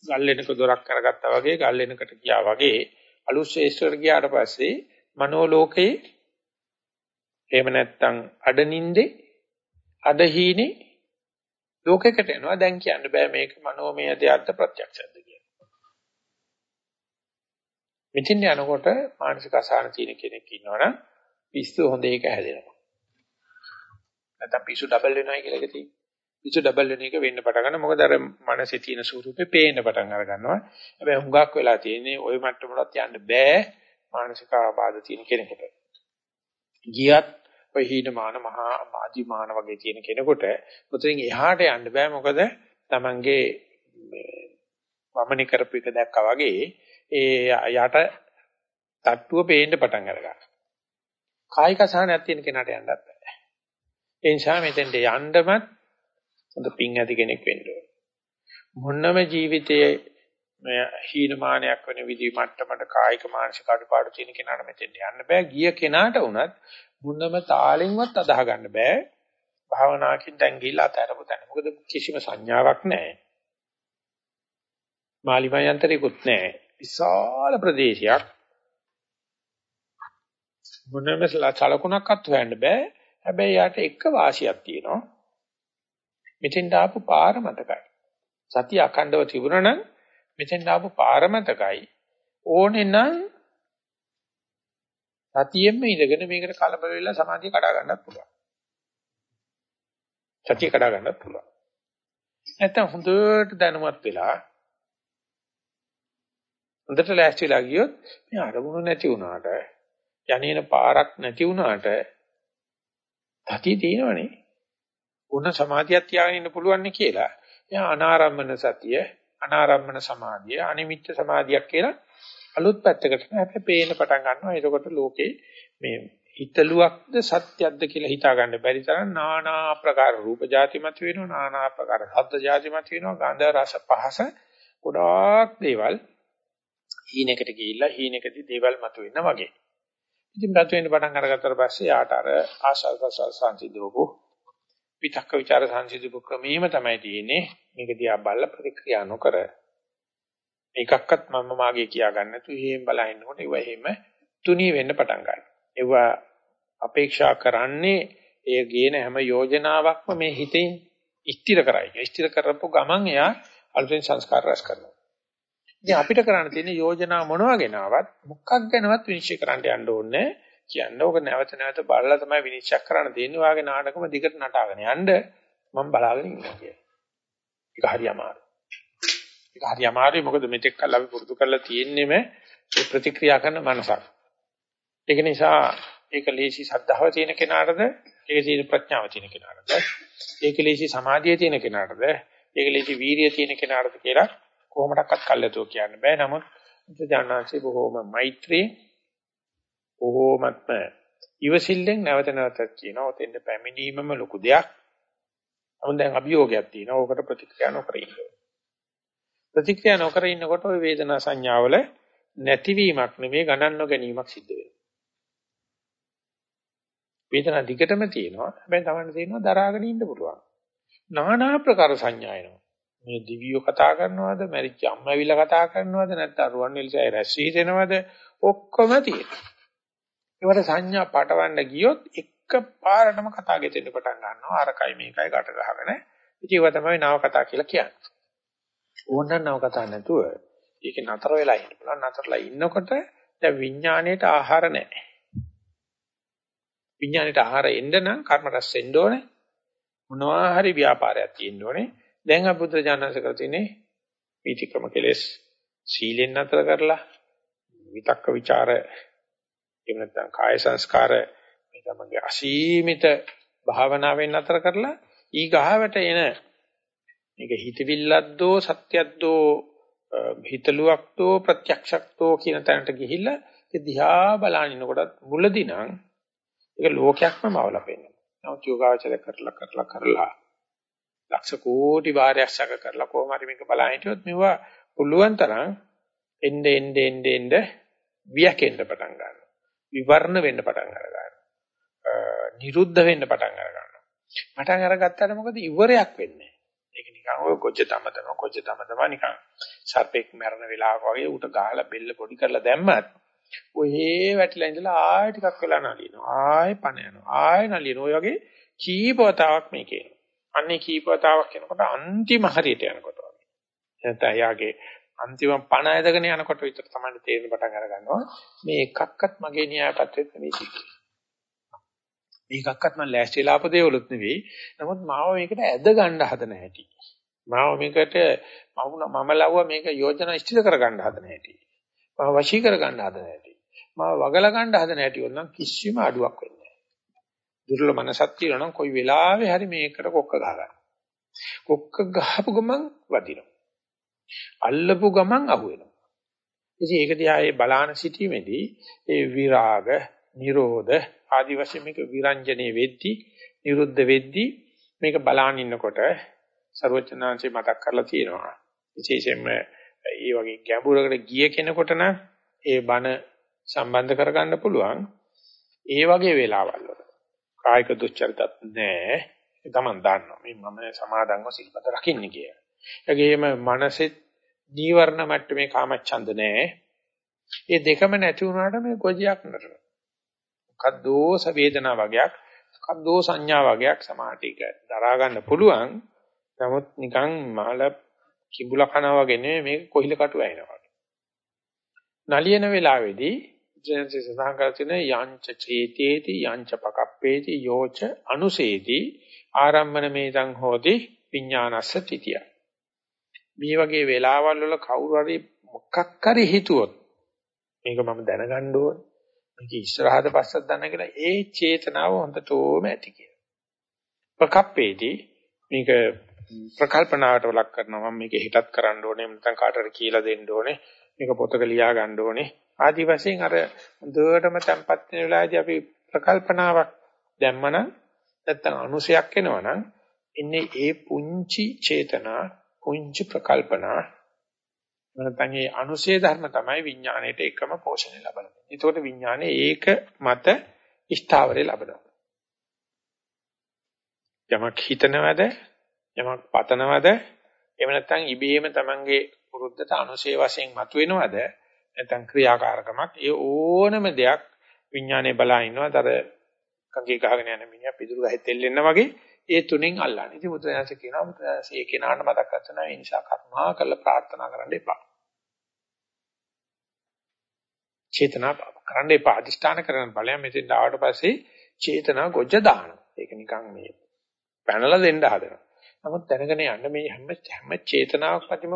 ගල්ලෙනක දොරක් කරගත්තා වගේ ගල්ලෙනකට ගියා වගේ අලුත් ශේෂ්ත්‍රයට ගියාට පස්සේ මනෝලෝකේ එහෙම නැත්නම් අඩනින්දේ අදහීනේ ලෝකයකට එනවා දැන් කියන්න බෑ මේක මනෝමය දෙයක්ද ප්‍රත්‍යක්ෂද කියලා. මෙතින් යනකොට මානසික අසහන තියෙන කෙනෙක් ඉන්නවනම් පිස්සු හොඳ එක හැදෙනවා. නැත්නම් පිස්සු ඩබල් වෙනවා කියලා එක තියෙනවා. පිස්සු ඩබල් වෙන එක වෙන්න පටන් ගන්නවා. මොකද අර මනසේ තියෙන ස්වරූපේ පේන්න පටන් අර ගන්නවා. හැබැයි හුඟක් වෙලා තියෙන්නේ ওই මට්ටමකට යන්න බෑ මානසික ආබාධ තියෙන කෙනෙකුට. ගියත් ඔය හීනමාන මහා ආදිමාන වගේ තියෙන කෙනෙකුට උතරින් එහාට යන්න බෑ මොකද Tamange වමනි කරපු එක දැක්කා වගේ ඒ යට තට්ටුව පේන්න පටන් අරගන්නවා. කායික සහනයක් තියෙන කෙනාට යන්නත් බෑ. ඒ නිසා මෙතෙන්ට යන්නමත් හොඳ පිං ඇති කෙනෙක් වෙන්න ඕනේ. මොන්නම ජීවිතයේ හීනමානයක් වෙන විදිහ මට්ටමට කායික මානසික අඩුපාඩු තියෙන කෙනාට මෙතෙන්ට යන්න බෑ. ගිය කෙනාට උනත් මුන්නම තාලෙන්වත් අදාහ ගන්න බෑ. භාවනාවකින් දැන් ගිහිල්ලා අතහැරපු තැන. මොකද කිසිම සංඥාවක් නැහැ. මාලිමයන්තරිකුත් නැහැ. විශාල ප්‍රදේශයක්. මොනම සලකුණක්වත් හොයන්න බෑ. හැබැයි යාට එක වාසියක් තියෙනවා. මෙතෙන් ආපු පාර මතකයි. සතිය අඛණ්ඩව තිබුණා නම් මෙතෙන් ආපු පාර මතකයි. ඕනේ නම් සතියෙම ඉඳගෙන මේකට කලබල වෙලා සමාධිය කඩා ගන්නත් පුළුවන්. සතිය කඩා ගන්නත් පුළුවන්. නැත්තම් හොඳට දැනුවත් වෙලා හොඳට ලෑස්තිලා ගියොත් මේ අරමුණු නැති වුණාට යන්නේන පාරක් නැති වුණාට සතිය තියෙනවනේ. උන්න සමාධියක් තියාගෙන ඉන්න පුළුවන් නේ කියලා. එයා අනාරම්මන සතිය, අනාරම්මන සමාධිය, අනිමිත්ත සමාධියක් කියලා අලුත් පැත්තකට හැබැයි පේන්න පටන් ගන්නවා. එතකොට ලෝකේ මේ හිතලුවක්ද සත්‍යක්ද කියලා හිතා ගන්න බැරි තරම් নানা ආකාර රූප જાති මත වෙනවා, নানা ආකාර ශබ්ද જાති මත වෙනවා, ගන්ධ රස පහස ගොඩාක් දේවල් හීනෙකට ගිහිල්ලා හීනෙකදී දේවල් මත වෙනා වගේ. ඉතින් රතු වෙන පටන් අරගත්තට පස්සේ යාට අර ආශාව ප්‍රසාර සංසිද්ධවකෝ විතක්ක ਵਿਚාර සංසිද්ධ ක්‍රමයේම තමයි තියෙන්නේ මේක දිහා බල්ල ප්‍රතික්‍රියා නොකර එකක්වත් මම මාගේ කියා ගන්න නැතු එහෙම බලහින්නකොට ඒව එහෙම තුනී වෙන්න පටන් ගන්නවා. ඒව අපේක්ෂා කරන්නේ ඒ ගේන හැම යෝජනාවක්ම මේ හිතෙන් ස්ථිර කරයි. ස්ථිර කරපු ගමන් එයා අලුතෙන් සංස්කාර රැස් කරනවා. ඉතින් අපිට කරන්න තියෙන යෝජනා මොනවා ගෙනාවත් මොකක් ගැනවත් විනිශ්චය කරන්න යන්න ඕනේ. කියන්නේ ඕක නැවත නැවත බලලා තමයි විනිශ්චය කරන්න තියෙන්නේ. ඔයාගේ නාටකම දිගට නටාගෙන යන්න මම බලාගෙන ඉන්නවා කියලා. ඒක හරි අමාරුයි. ඒක හරි අමාරුයි මොකද මෙතෙක් කල් අපි පුරුදු කරලා තියෙන්නේම ඒ ප්‍රතික්‍රියා කරන මනසක්. ඒක නිසා ඒක ලේසි සද්ධාව තියෙන කෙනාටද ඒක තියෙන ප්‍රඥාව තියෙන කෙනාටද ඒක ලේසි සමාධිය තියෙන කෙනාටද ඒක ලේසි වීරිය තියෙන කෙනාටද කියලා කොහොමඩක්වත් කල්ලාතෝ කියන්න බෑ. නමුත් ජානනාංශේ බොහෝම මෛත්‍රී බොහෝමත්ම ඉවසිල්ලෙන් නැවත නැවතත් කියනවා. ඔතෙන්ද පැමිණීමම ලොකු දෙයක්. නමුත් දැන් අභියෝගයක් තියෙනවා. ඕකට ප්‍රතික්‍රියා නොකර ඉන්න ප්‍රතික්‍රියා නොකර ඉන්නකොට ওই වේදනා සංඥාවල නැතිවීමක් නෙමෙයි ගණන් නොගැනීමක් සිද්ධ වෙනවා. වේදනා දිගටම තියෙනවා. හැබැයි තමන්න තියෙනවා දරාගෙන ඉන්න පුළුවන්. নানা ප්‍රකාර සංඥා එනවා. මේ දිවියෝ කතා කරනවද, මරිච්ච අම්මවිලා කතා කරනවද, නැත්නම් රුවන්වැලිසෑය රැස්සී දෙනවද, ඔක්කොම තියෙනවා. ඒවට සංඥා පටවන්න ගියොත් එක පාරටම කතා ගෙතෙන්න පටන් ගන්නවා. අරකයි මේකයි ගැට ගහගෙන. ඉතින් ඒවා තමයි නව කතා කියලා කියන්නේ. ඕනනම් නව කතා නැතුව ඒක නතර වෙලා ඉන්න පුළුවන්. නතරලා ඉන්නකොට දැන් විඥාණයට ආහාර නැහැ. විඥාණයට ආහාර එන්න නම් කර්ම රැස් වෙන්න ඕනේ. මොනවා හරි ව්‍යාපාරයක් තියෙන්න ඕනේ. දැන් අපුත්‍ර ජානස කර තියෙන්නේ පීතික්‍රම කෙලෙස් සීලෙන් නතර කරලා විතක්ක ਵਿਚාර එහෙම නැත්නම් කාය සංස්කාර මේ තමගේ අසීමිත භාවනාවෙන් නතර කරලා ඊ ගහවට එන මේක හිතවිල්ලක්දෝ සත්‍යයක්දෝ හිතලුවක්දෝ ප්‍රත්‍යක්ෂක්දෝ කියන තැනට ගිහිල්ලා ඒ දිහා බලනිනකොට මුලදී නම් ඒක ලෝකයක්ම මවලා පෙන්නනවා. නමුත් යෝගාචර කරලා කරලා කරලා ලක්ෂ කෝටි වාරයක් සැක කරලා කොහොම හරි මේක බලන් හිටියොත් මෙවුවා පුළුවන් තරම් එnde ende ende ende වියකෙන්න පටන් ගන්නවා. විවරණ වෙන්න පටන් ගන්නවා. නිරුද්ධ වෙන්න පටන් ගන්නවා. පටන් අරගත්තාට මොකද ඉවරයක් වෙන්නේ ඒක නිකන් ඔය කොච්ච තම තම කොච්ච තම තම නිකන් සර්පෙක් මැරෙන වෙලාවක වගේ උට ගහලා බෙල්ල පොඩි කරලා දැම්මත් ඔයේ වැටිලා ඉඳලා ආයෙ ටිකක් වෙලා නලියනවා. ආයෙ පණ යනවා. ආයෙ නලියනවා. ඔය වගේ කීපවතාවක් මේකේ. අන්නේ කීපවතාවක් යනකොට අන්තිම හරියට යනකොට වගේ. නැත්නම් යාගේ අන්තිම පණ ඇදගෙන යනකොට විතර තමයි තේරෙන පටන් අර ගන්නවා මේ එකක්වත් මගේ න්‍යාය පත්‍රෙත් නෙවෙයි. සිද්ධ මේකක්වත් මම ලෑස්තිලා ආපු දේවලුත් නෙවෙයි. නමුත් මාව මේකට ඇද ගන්න හදන හැටි. මාව මේකට මම ලව්ව මේක යෝජනා ඉෂ්ටිත කර ගන්න හදන හැටි. මාව වශී කර ගන්න හදන හැටි. මාව වගල ගන්න හදන හැටි වුණනම් කිසිම අඩුවක් වෙන්නේ නැහැ. දුර්ලභ මනසක් තියෙනවා නම් කොයි වෙලාවෙ හරි මේකට කොක්ක ගහගන්න. කොක්ක ගහපු ගමන් වදිනවා. අල්ලපු ගමන් අහුවෙනවා. ඉතින් ඒක දිහා ඒ බලාන සිටීමේදී ඒ විරාග, නිරෝධ, ආදි වශයෙන් මේක විරංජනේ වෙද්දී නිරුද්ධ වෙද්දී මේක බලාගෙන ඉන්නකොට ਸਰවචනාංශේ මතක් කරලා තියෙනවා විශේෂයෙන්ම මේ වගේ ගැඹුරකට ගිය කෙනෙකුට නම් ඒ බණ සම්බන්ධ කරගන්න පුළුවන් ඒ වගේ වෙලාවල් වල කායික දුස්චරිතත් නැහැ ඒ තමන් දන්නවා මේ මම සමාදන්ව සිල්පද රකින්නේ කියලා. ඒගේම මනසෙත් නීවරණ මට්ටමේ කාමච්ඡන්ද නැහැ. ඒ දෙකම නැති වුණාට මේ ගොජයක් නතර. මොකද්දෝ වේදනා වගේක් මොකද්දෝ සංඥා වගේක් සමාහිතයක දරා ගන්න පුළුවන්. නමුත් නිකන් මහල කිඹුල කනවා වගේ නෙමෙයි මේක කොහිල කටු ඇිනවා නලියන වෙලාවේදී ජනසි සඳහන් කර තියෙන යංච චේතේති යංච පකප්පේති යෝච අනුසේති. ආරම්මන මේතං හෝති විඥානස්ස තිතිය. මේ වගේ වෙලාවල් වල කවුරු හරි මොකක් හරි හිතුවොත් මේක මම දැනගන්න ඕනේ. මේක ඉස්සරහද පස්සද දන්න කියලා ඒ චේතනාව හොඳටම ඇති කියලා. ප්‍රකප්පේදී මේක ප්‍රකල්පනාවට ලක් කරනවා මම මේක හිතත් කරන්න ඕනේ නැත්නම් කාටට කියලා දෙන්න ඕනේ මේක පොතක ලියා ගන්න ඕනේ ආදි වශයෙන් අර හොඳටම තැම්පත් වෙන වෙලාවේදී අපි ප්‍රකල්පනාවක් දැම්මනම් නැත්නම් අනුසයක් එනවනම් ඉන්නේ ඒ පුංචි චේතනා පුංචි ප්‍රකල්පනා නැත්නම් ඒ අනුශේ ධර්ම තමයි විඥාණයට එකම පෝෂණය ලබන්නේ. ඒතකොට විඥානේ ඒක මත ස්ථාවරේ ලබනවා. යමක් හිතනවද? යමක් පතනවද? එහෙම නැත්නම් ඉබේම Tamange පුරුද්දට අනුශේ වශයෙන් මතුවෙනවද? නැත්නම් ක්‍රියාකාරකමක්? ඒ ඕනම දෙයක් විඥානේ බලා ඉන්නවද අර කංගේ ගහගෙන යන මිනිහා පිටුරු ගහෙත් එල්ලෙන්න වගේ. ඒ තුنين අල්ලන්නේ. ඉතින් බුදුදහස කියනවා බුදුදහස ඒ කෙනාට මතක් කරනවා ඒ නිසා කරුණා කරලා ප්‍රාර්ථනා කරන්න එපා. චේතනා කරන්න එපා. අදිෂ්ඨාන කරන බලය මෙතෙන් ආවට පස්සේ චේතනා ගොජ්ජ දානවා. ඒක නිකන් මේ පැනලා දෙන්න හදනවා. නමුත් දැනගෙන යන්න මේ හැම හැම චේතනාවක් ප්‍රතිම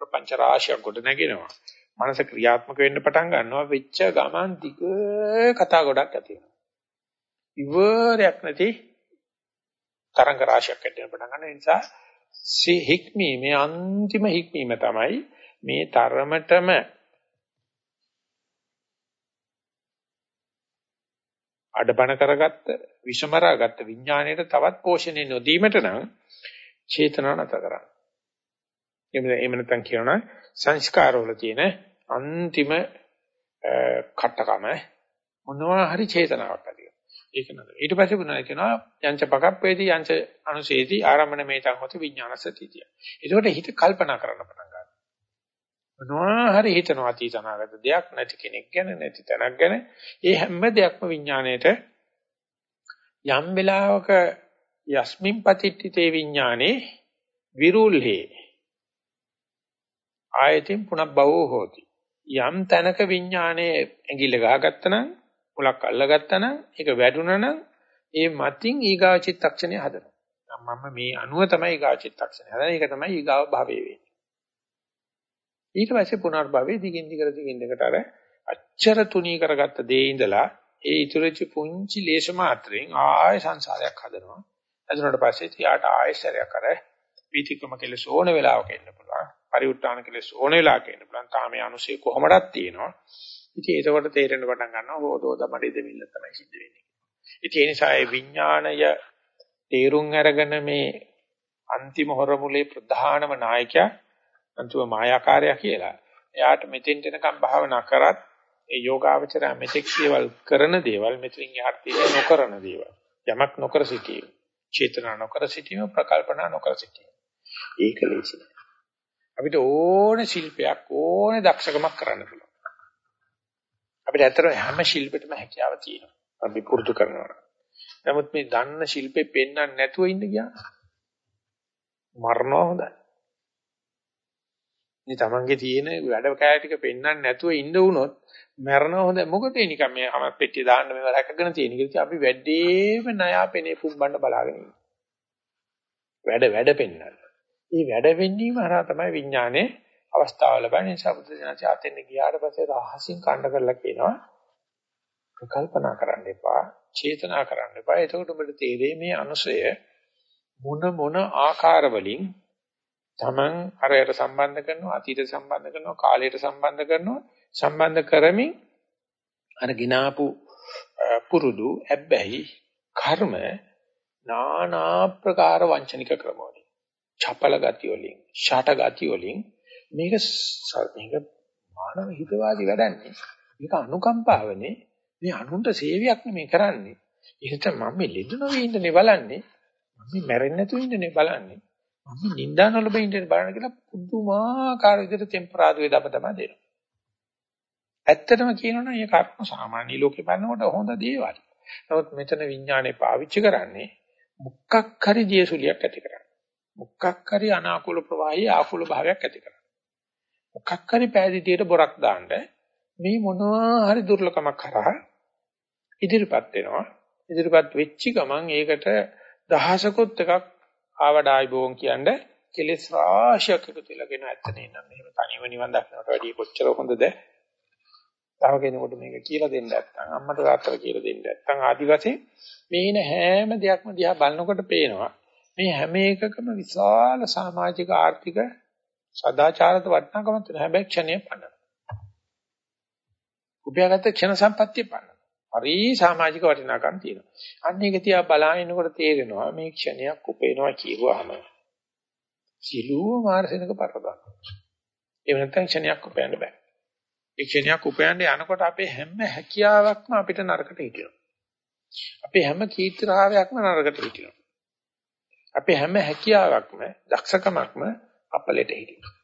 ප්‍රපංච රාශියක් ගොඩ නැගෙනවා. මනස ක්‍රියාත්මක වෙන්න පටන් ගන්නවා වෙච්ච ගමන් දිග කතා ගොඩක් ඇති වෙනවා. ඉවරයක් නැති තරංග රාශියක් ඇතිවෙන පටන් ගන්න නිසා හික්මීමේ අන්තිම හික්මීම තමයි මේ තරමටම අඩබණ කරගත්ත විෂමරාගත්ත විඥාණයට තවත් පෝෂණය නොදීමට නම් චේතනා නැත කරන්න. එහෙම නැත්නම් කියනවා සංස්කාරවල තියෙන අන්තිම කටකම මොනවා හරි චේතනාවක් ඇති ඒක නේද. ඊට පස්සේ බුණා කියනවා යංච පකප්පේති යංච අනුසේති ආරම්මන මේතං හොති විඥානසතිතිය. ඒකෝට හිත කල්පනා කරන්න පටන් ගන්නවා. මොනවා හරි හිතනවා අතීතනාගත දෙයක් නැති කෙනෙක් ගැන නැති තැනක් ගැන ඒ හැම දෙයක්ම විඥාණයට යම් වෙලාවක යස්මින් පතිට්ඨිතේ විඥානේ විරුල්හි ආයතින් පුනබ්බවෝ හෝති යම් තැනක විඥානේ ඇඟිල්ල ගහගත්තනම් මුලක් අල්ලගත්තනම් ඒක වැඩුණා නම් ඒ මතින් ඊගාව චිත්තක්ෂණය හදනවා මම මේ අනුව තමයි ඊගාව චිත්තක්ෂණය හදන්නේ ඒක තමයි ඊගාව භාවයේ වෙන්නේ ඊට පස්සේ පුනර්භවයේ දිගින් දිගට දිගින් දිගට අර අච්චර තුනී කරගත්ත දේ ඉඳලා ඒ ඉතුරුච්ච පුංචි ලේෂ මාත්‍රෙන් ආය සංසාරයක් හදනවා. එතනට පස්සේ තියාට ආයශරයක් අර පීතිකම කෙලස් ඕන වෙලාවක එන්න පුළුවන්. පරිඋත්තාන කෙලස් ඕන වෙලාවක එන්න පුළුවන්. තාමේ අනුසය කොහොමදක් තියෙනවා. ඉතින් ඒකකොට තේරෙන්න පටන් ගන්නවා හොදෝද මඩේ දෙමිල්ල තමයි සිද්ධ වෙන්නේ. ඉතින් ඒ නිසා ඒ විඥාණය තේරුම් අරගෙන මේ අන්තිම හොරමුලේ ප්‍රධානම නායකයා අන්තිම මායාකාරයා කියලා. එයාට මෙතෙන් දෙනකම් භාවනා කරත් ඒ යෝගාවචරය මෙතෙක් දේවල් කරන දේවල් මෙතනින් එහාට තියෙන නොකරන දේවල්. යමක් නොකර සිටීම. චේතනා නොකර සිටීම ප්‍රකල්පනා නොකර සිටීම. ඒක ලේසි නෑ. අපිට ඕනේ ශිල්පයක් ඕනේ දක්ෂකමක් කරන්න පුළුවන්. අපිට ඇත්තටම හැම ශිල්පෙටම හැකියාව තියෙනවා. අපි පුරුදු කරනවා. නමුත් මේ දන්න ශිල්පේ පෙන්වන්න නැතුව ඉන්න ගියා මරනවා හොඳයි. මේ තමන්ගේ තියෙන වැඩ කෑ ටික පෙන්වන්න නැතුව ඉන්න වුණොත් මරනවා හොඳයි. මොකද ඒ නිකන් මේ හැම පෙට්ටිය දාන්න මේව රැකගෙන තියෙන. ඉතින් අපි වැඩේම ණයා පෙනේ පුම්බන්න බලාගෙන ඉන්නේ. වැඩ වැඩ පෙන්වන්න. මේ වැඩ වෙන්නීම හරහා තමයි විඥානේ අවස්ථාව ලබන්නේ. නිසා බුද්ධ දනච ආතෙන් ගියාට පස්සේ රහසින් කණ්ඩ කරලා කියනවා කල්පනා කරන්න එපා, චේතනා කරන්න එපා. එතකොට ඔබට තේරෙයි මේ අනුසය මොන මොන ආකාර වලින් Taman අරයට සම්බන්ධ කරනවා, අතීත සම්බන්ධ කරනවා, කාලයට සම්බන්ධ කරනවා, සම්බන්ධ කරමින් අර ගినాපු පුරුදු, හැබැයි කර්ම නානා ප්‍රකාර වංචනික ක්‍රම වලින්, චපල ගති වලින්, ෂාට ගති වලින් මේක මේක මානව හිතවාදී වැඩන්නේ. මේක අනුකම්පාවනේ. මේ අනුන්ට සේවයක් නෙමෙයි කරන්නේ. ඒකට මම මේ ලෙඩ නොවී ඉන්නනේ බලන්නේ. මම මේ මැරෙන්නේ නැතුව ඉන්නනේ බලන්නේ. මම නින්දා නොලබ ඉන්නනේ බලන්න කියලා පුදුමාකාර විදිහට ටෙම්පරාදුවේ දබ තමයි දෙනවා. ඇත්තටම කියනවනම් මේ කර්ම සාමාන්‍ය ලෝකේ බලනකොට හොඳ දේවල්. නමුත් මෙතන විඥානේ පාවිච්චි කරන්නේ මුක්කක් හරි ජීසුලියක් ඇති කරන්න. මුක්කක් හරි අනාකූල ප්‍රවාහී ආකූල භාවයක් ඇති කරන්න. මොකක් හරි පෑදීතියට බොරක් දාන්න මේ මොනවා හරි දුර්ලකමක් කරා ඉදිරිපත් වෙනවා. ඉදිරිපත් වෙච්ච ගමන් ඒකට දහසකොත් එකක් ආවඩායි බෝන් කියන්නේ කෙලෙස් රාශියක් එකතු වෙලාගෙන ඇත්තනේ නම්. මෙහෙම තනියම නිවන් දක්නට වැඩිය කොච්චර හොඳද? තව කෙනෙකුට මේක කියලා දෙන්න නැත්නම් අම්මට තාත්තට කියලා දෙන්න නැත්නම් ආදි වශයෙන් මේන හැම දෙයක්ම දිහා බලනකොට පේනවා. මේ හැම එකකම විශාල සමාජික ආර්ථික සදාචාරත වටිනාකමක් තියෙන හැබැයි ක්ෂණය පන්නන. උපයාගත්ත ක්ෂණ සම්පත්තිය පන්නන. හරි සමාජික වටිනාකම් තියෙනවා. අන්න ඒක තියා බලාගෙනකොට තේරෙනවා මේ ක්ෂණයක් උපේනවා කියුවාම සිළුව මාර්සෙනක පරදා. එහෙම නැත්නම් ක්ෂණයක් උපයන්න බෑ. ඒ ක්ෂණයක් උපයන්න යනකොට අපේ හැම හැකියාවක්ම අපිට නරකට හිටිනවා. අපේ හැම කීර්තිරාවයක්ම නරකට හිටිනවා. අපේ හැම හැකියාවක්ම දක්ෂකමක්ම අපලෙට හිටිනවා.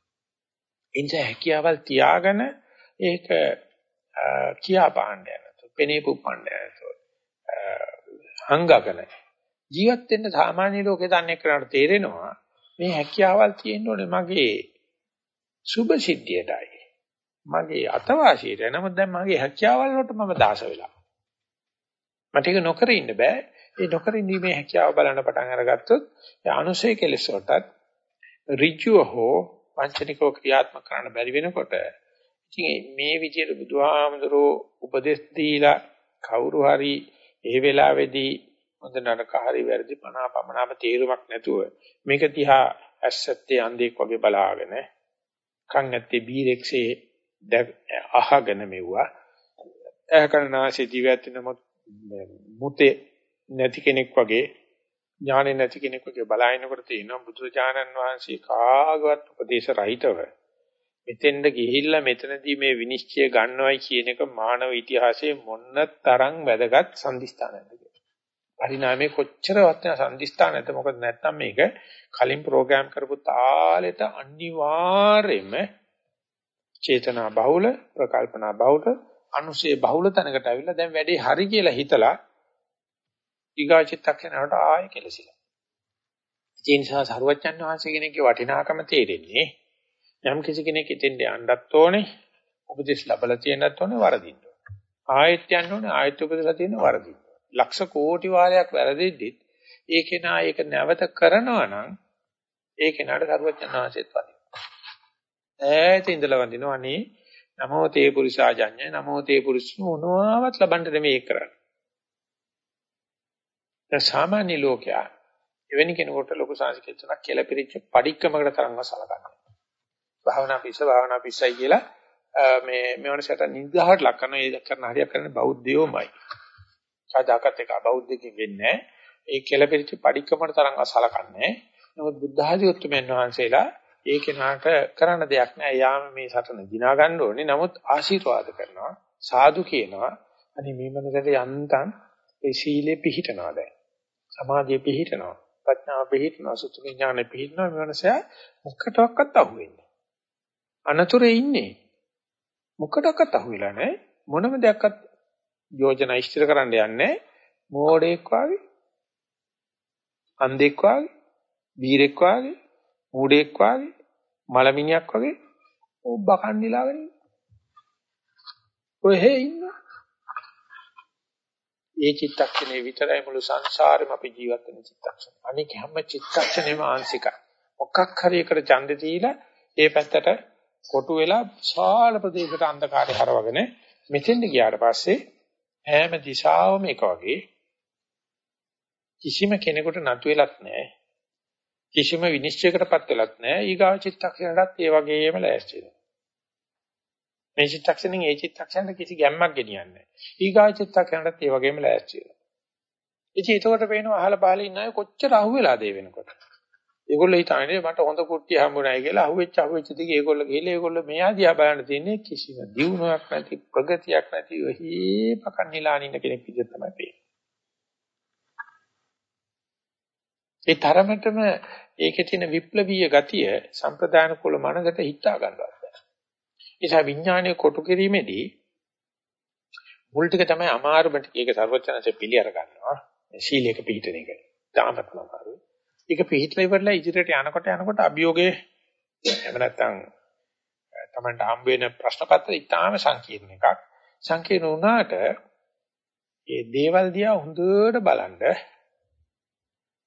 එනිසා හැකියාවල් තියාගෙන ඒක කියා පාණ්ඩ යනතු පෙනේ පුප්පණ්ඩ යනතු හංගගෙන ජීවත් වෙන්න සාමාන්‍ය ලෝකේ දන්නේ කරාට තේරෙනවා මේ හැකියාවල් තියෙන්න ඕනේ මගේ සුභ සිද්ධියටයි. මගේ අතවාසියට. නමුත් දැන් මගේ හැකියාවල් වලට මම දාස වෙලා. මට ඒක නොකර ඉන්න බෑ. ඒ නොකර ඉඳීමේ හැකියාව බලන්න පටන් අරගත්තොත් ඒ අනුසය කෙලෙස් වලටත් ඍජුව හෝ වංචනිකව ක්‍රියාත්මක කරන්න බැරි වෙනකොට ඉතින් මේ විදිහට බුදුහාමුදුරෝ උපදෙස් දීලා කවුරු හරි ඒ වෙලාවේදී හොඳ නරක හරි වැරදි පනා පමනාම තේරුමක් නැතුව මේක දිහා ඇස්සත්තේ අන්ධෙක් වගේ බලාගෙන කන් ඇත්තේ බීරෙක්සේ අහගෙන මෙව්වා. ඇකරනාසි දිවැත් නමුත් මුතේ නැති කෙනෙක් වගේ ඥානෙ නැති කෙනෙකුගේ බලහිනකොට තියෙනවා බුදුරජාණන් වහන්සේ කාගවත් උපදේශ රහිතව මෙතෙන්ද ගිහිල්ලා මෙතනදී මේ විනිශ්චය ගන්නවයි කියන එක මානව ඉතිහාසයේ මොන්න තරම් වැදගත් සම්දිස්ථානයක්ද කියලා. පරිණාමයේ කොච්චර වටිනා සම්දිස්ථානයක්ද මොකද නැත්නම් මේක කලින් ප්‍රෝග්‍රෑම් කරපු තාලෙට අනිවාර්යයෙන්ම චේතනා බහුල ප්‍රකල්පනා බහුල අනුසේ බහුල තැනකට අවිල්ලා දැන් වැඩේ හරි කියලා හිතලා ඊගා චිත්තක්ෂණයට ආයෙ කෙලසිලා. ඒ නිසා සරුවච්චන් වහන්සේ කෙනෙක්ගේ වටිනාකම තේරෙන්නේ යම් කිසි කෙනෙක් ඉතින් යන්නත් ඕනේ උපදෙස් ලැබලා තියෙනත් ඕනේ වරදින්න ඕනේ. ආයෙත් යන්න ඕනේ ආයෙත් උපදෙස්ලා තියෙන වරදින්න. ලක්ෂ කෝටි වාරයක් වැරදිද්දිත් ඒ කෙනා ඒක නැවත කරනවා නම් ඒ කෙනාට සරුවච්චන් වහන්සේත් වදිනවා. ඈත ඉඳලා වදිනවා අනේ නමෝ තේ පුරිසාජඤ්ඤ නමෝ තේ පුරිස මොනවාවත් ලබන්න දෙමේ ඒක කරන්නේ. දැන් සාමාන්‍ය ලෝකයා එවැනි කෙනෙකුට ලොකු සංස්කෘතියක් තුනක් කියලා පිළිච්ච padikkamakata තරංගව සලකනවා. භාවනා පිස්ස භාවනා පිස්සයි කියලා මේ මෙවනසට නිදහවට ලක් කරන ඒ කරන හරියක් කරන්නේ බෞද්ධයෝමයි. සාදාකත් එක බෞද්ධකින් වෙන්නේ ඒ කියලා පිළිච්ච padikkamakata තරංගව සලකන්නේ. නමුත් බුද්ධ ආදී උත්තරමයන් වහන්සේලා ඒ කෙනාට කරන්න දෙයක් නැහැ. යාම මේ සටන දිනා ගන්න ඕනේ. නමුත් ආශිර්වාද කරනවා. සාදු කියනවා. අනේ මේ මනසට යන්තම් ඒ සීලේ පිහිටනවා දැන්. සමාධිය පිහිටනවා. ප්‍රඥාව පිහිටනවා. සුත්තු විඥානෙ පිහිටනවා. මේ මනසයා මොකටවත් අහුවෙන්නේ. අනතුරේ ඉන්නේ. මොකටවත් අහුවෙලා නැහැ. මොනම දෙයක්වත් යෝජනා ඉස්තර කරන්න යන්නේ මෝඩෙක් වාගේ අන්ධෙක් වාගේ බීරෙක් වාගේ මූඩෙක් වාගේ මලමිණියක් වගේ ඔබ බකන් නිලාගෙන ඔය හේ ඉන්න ඒ චිත්තක්ෂණේ විතරයි මුළු සංසාරෙම අපි ජීවත් වෙන චිත්තක්ෂණ. අනික හැම චිත්තක්ෂණෙම ආංශිකයි. මොකක් හරි එකට ඡන්ද දීලා ඒ පැත්තට කොටු වෙලා විශාල ප්‍රදේශයකට අන්ධකාරය හරවගෙන මෙතෙන්ට ගියාට පස්සේ හැම දිශාවම එක වගේ කිසිම කෙනෙකුට නතු වෙලත් නැහැ. කිසිම විනිශ්චයකටපත් වෙලත් නැහැ. ඊගාව චිත්තක්ෂණයටත් ඒ වගේම ලෑස්ති වෙනවා. මේ චිත්තක්ෂණෙන් ඒ චිත්තක්ෂණයට කිසි ගැම්මක් ගෙනියන්නේ නැහැ. ඊගාව චිත්තක්ෂණයටත් ඒ වගේම ලෑස්ති වෙනවා. ඉතින් ඒකට පේනවා අහල පහල ඉන්න අය කොච්චර අහුවෙලාද ඒ වෙනකොට. ඒගොල්ලෝ හිතන්නේ මට හොඳ කුට්ටිය හම්බුනායි කියලා අහුවෙච්ච අහුවෙච්ච දිගේ ඒගොල්ලෝ ගිහලා ඒගොල්ලෝ මෙයා දිහා බලන්න තියෙන්නේ කිසිම දියුණුවක් නැති ප්‍රගතියක් නැති ඔහි පකන් නිලානින්න කෙනෙක් විදිහට තමයි පේන්නේ. ඒ තරමටම ඒකේ තියෙන විප්ලවීය ගතිය සම්ප්‍රදාන කුල මනසට හිතා ගන්නවා. නිසා විඥානය කොටු කිරීමේදී මුල් ටික තමයි අමාරුම ටික. ඒක ਸਰවඥාන්සේ පිළි අර ගන්නවා. ශීලයක පිළිතන එක. තාමත්ම අමාරුයි. ඒක පිළිහිట్లా ඉවරලා ඉදිරියට යනකොට යනකොට අභියෝගේ එහෙම නැත්නම් තමන්ට හම්බ වෙන ප්‍රශ්න පත්‍රය ඉතාම සංකීර්ණ එකක්. සංකීර්ණ වුණාට ඒ දේවල් දිහා හොඳට බලන්න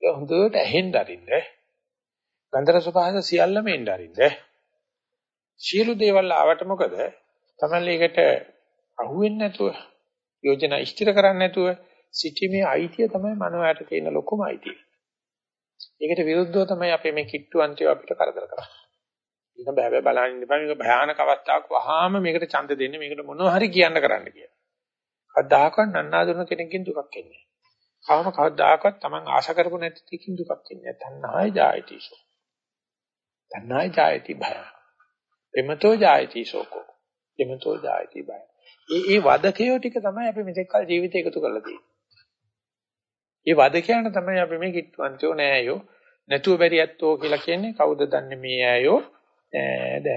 හොඳට ඇහෙන්න අරින්න ගන්ධ රස පහස සියල්ලම එන්න අරින්න සියලු දේවල් ආවට මොකද තමයි ඒකට අහුවෙන්නේ නැතුව යෝජනා ඉෂ්ටිර කරන්නේ නැතුව සිටීමේ අයිතිය තමයි මනෝයට තියෙන ලොකුම අයිතිය. ඒකට විරුද්ධව තමයි අපේ මේ කිට්ටු අන්තිය අපිට කරදර කරන්නේ. ඒක බෑ බෑ බලන්න ඉඳපන් මේක භයානක අවස්ථාවක් වහාම මේකට ඡන්ද දෙන්නේ මේකට මොනවා හරි කියන්න කරන්න කියලා. කවදාකවත් නන්නාඳුන කෙනකින් දුකක් එන්නේ නැහැ. කවම කවදාකවත් Taman ආශා කරපො නැති දෙකින් දුකක් එන්නේ නැහැ. තණ්හාය ජායතිසෝ. තණ්හාය ජායති භය. එමතෝ ජායති ශෝකෝ. එමතෝ ජායති භය. ඒ ඒ වදකයෝ ටික තමයි අපි මෙතෙක් කල ජීවිතේ එකතු කරලා තියෙන්නේ. ඒ වදකයන් තමයි අපි මේ කිට්ටුවන්තයෝ නෑයෝ නැතුව බැරි ඇත්තෝ කියලා කියන්නේ කවුද දන්නේ මේ ඇයෝ නෑ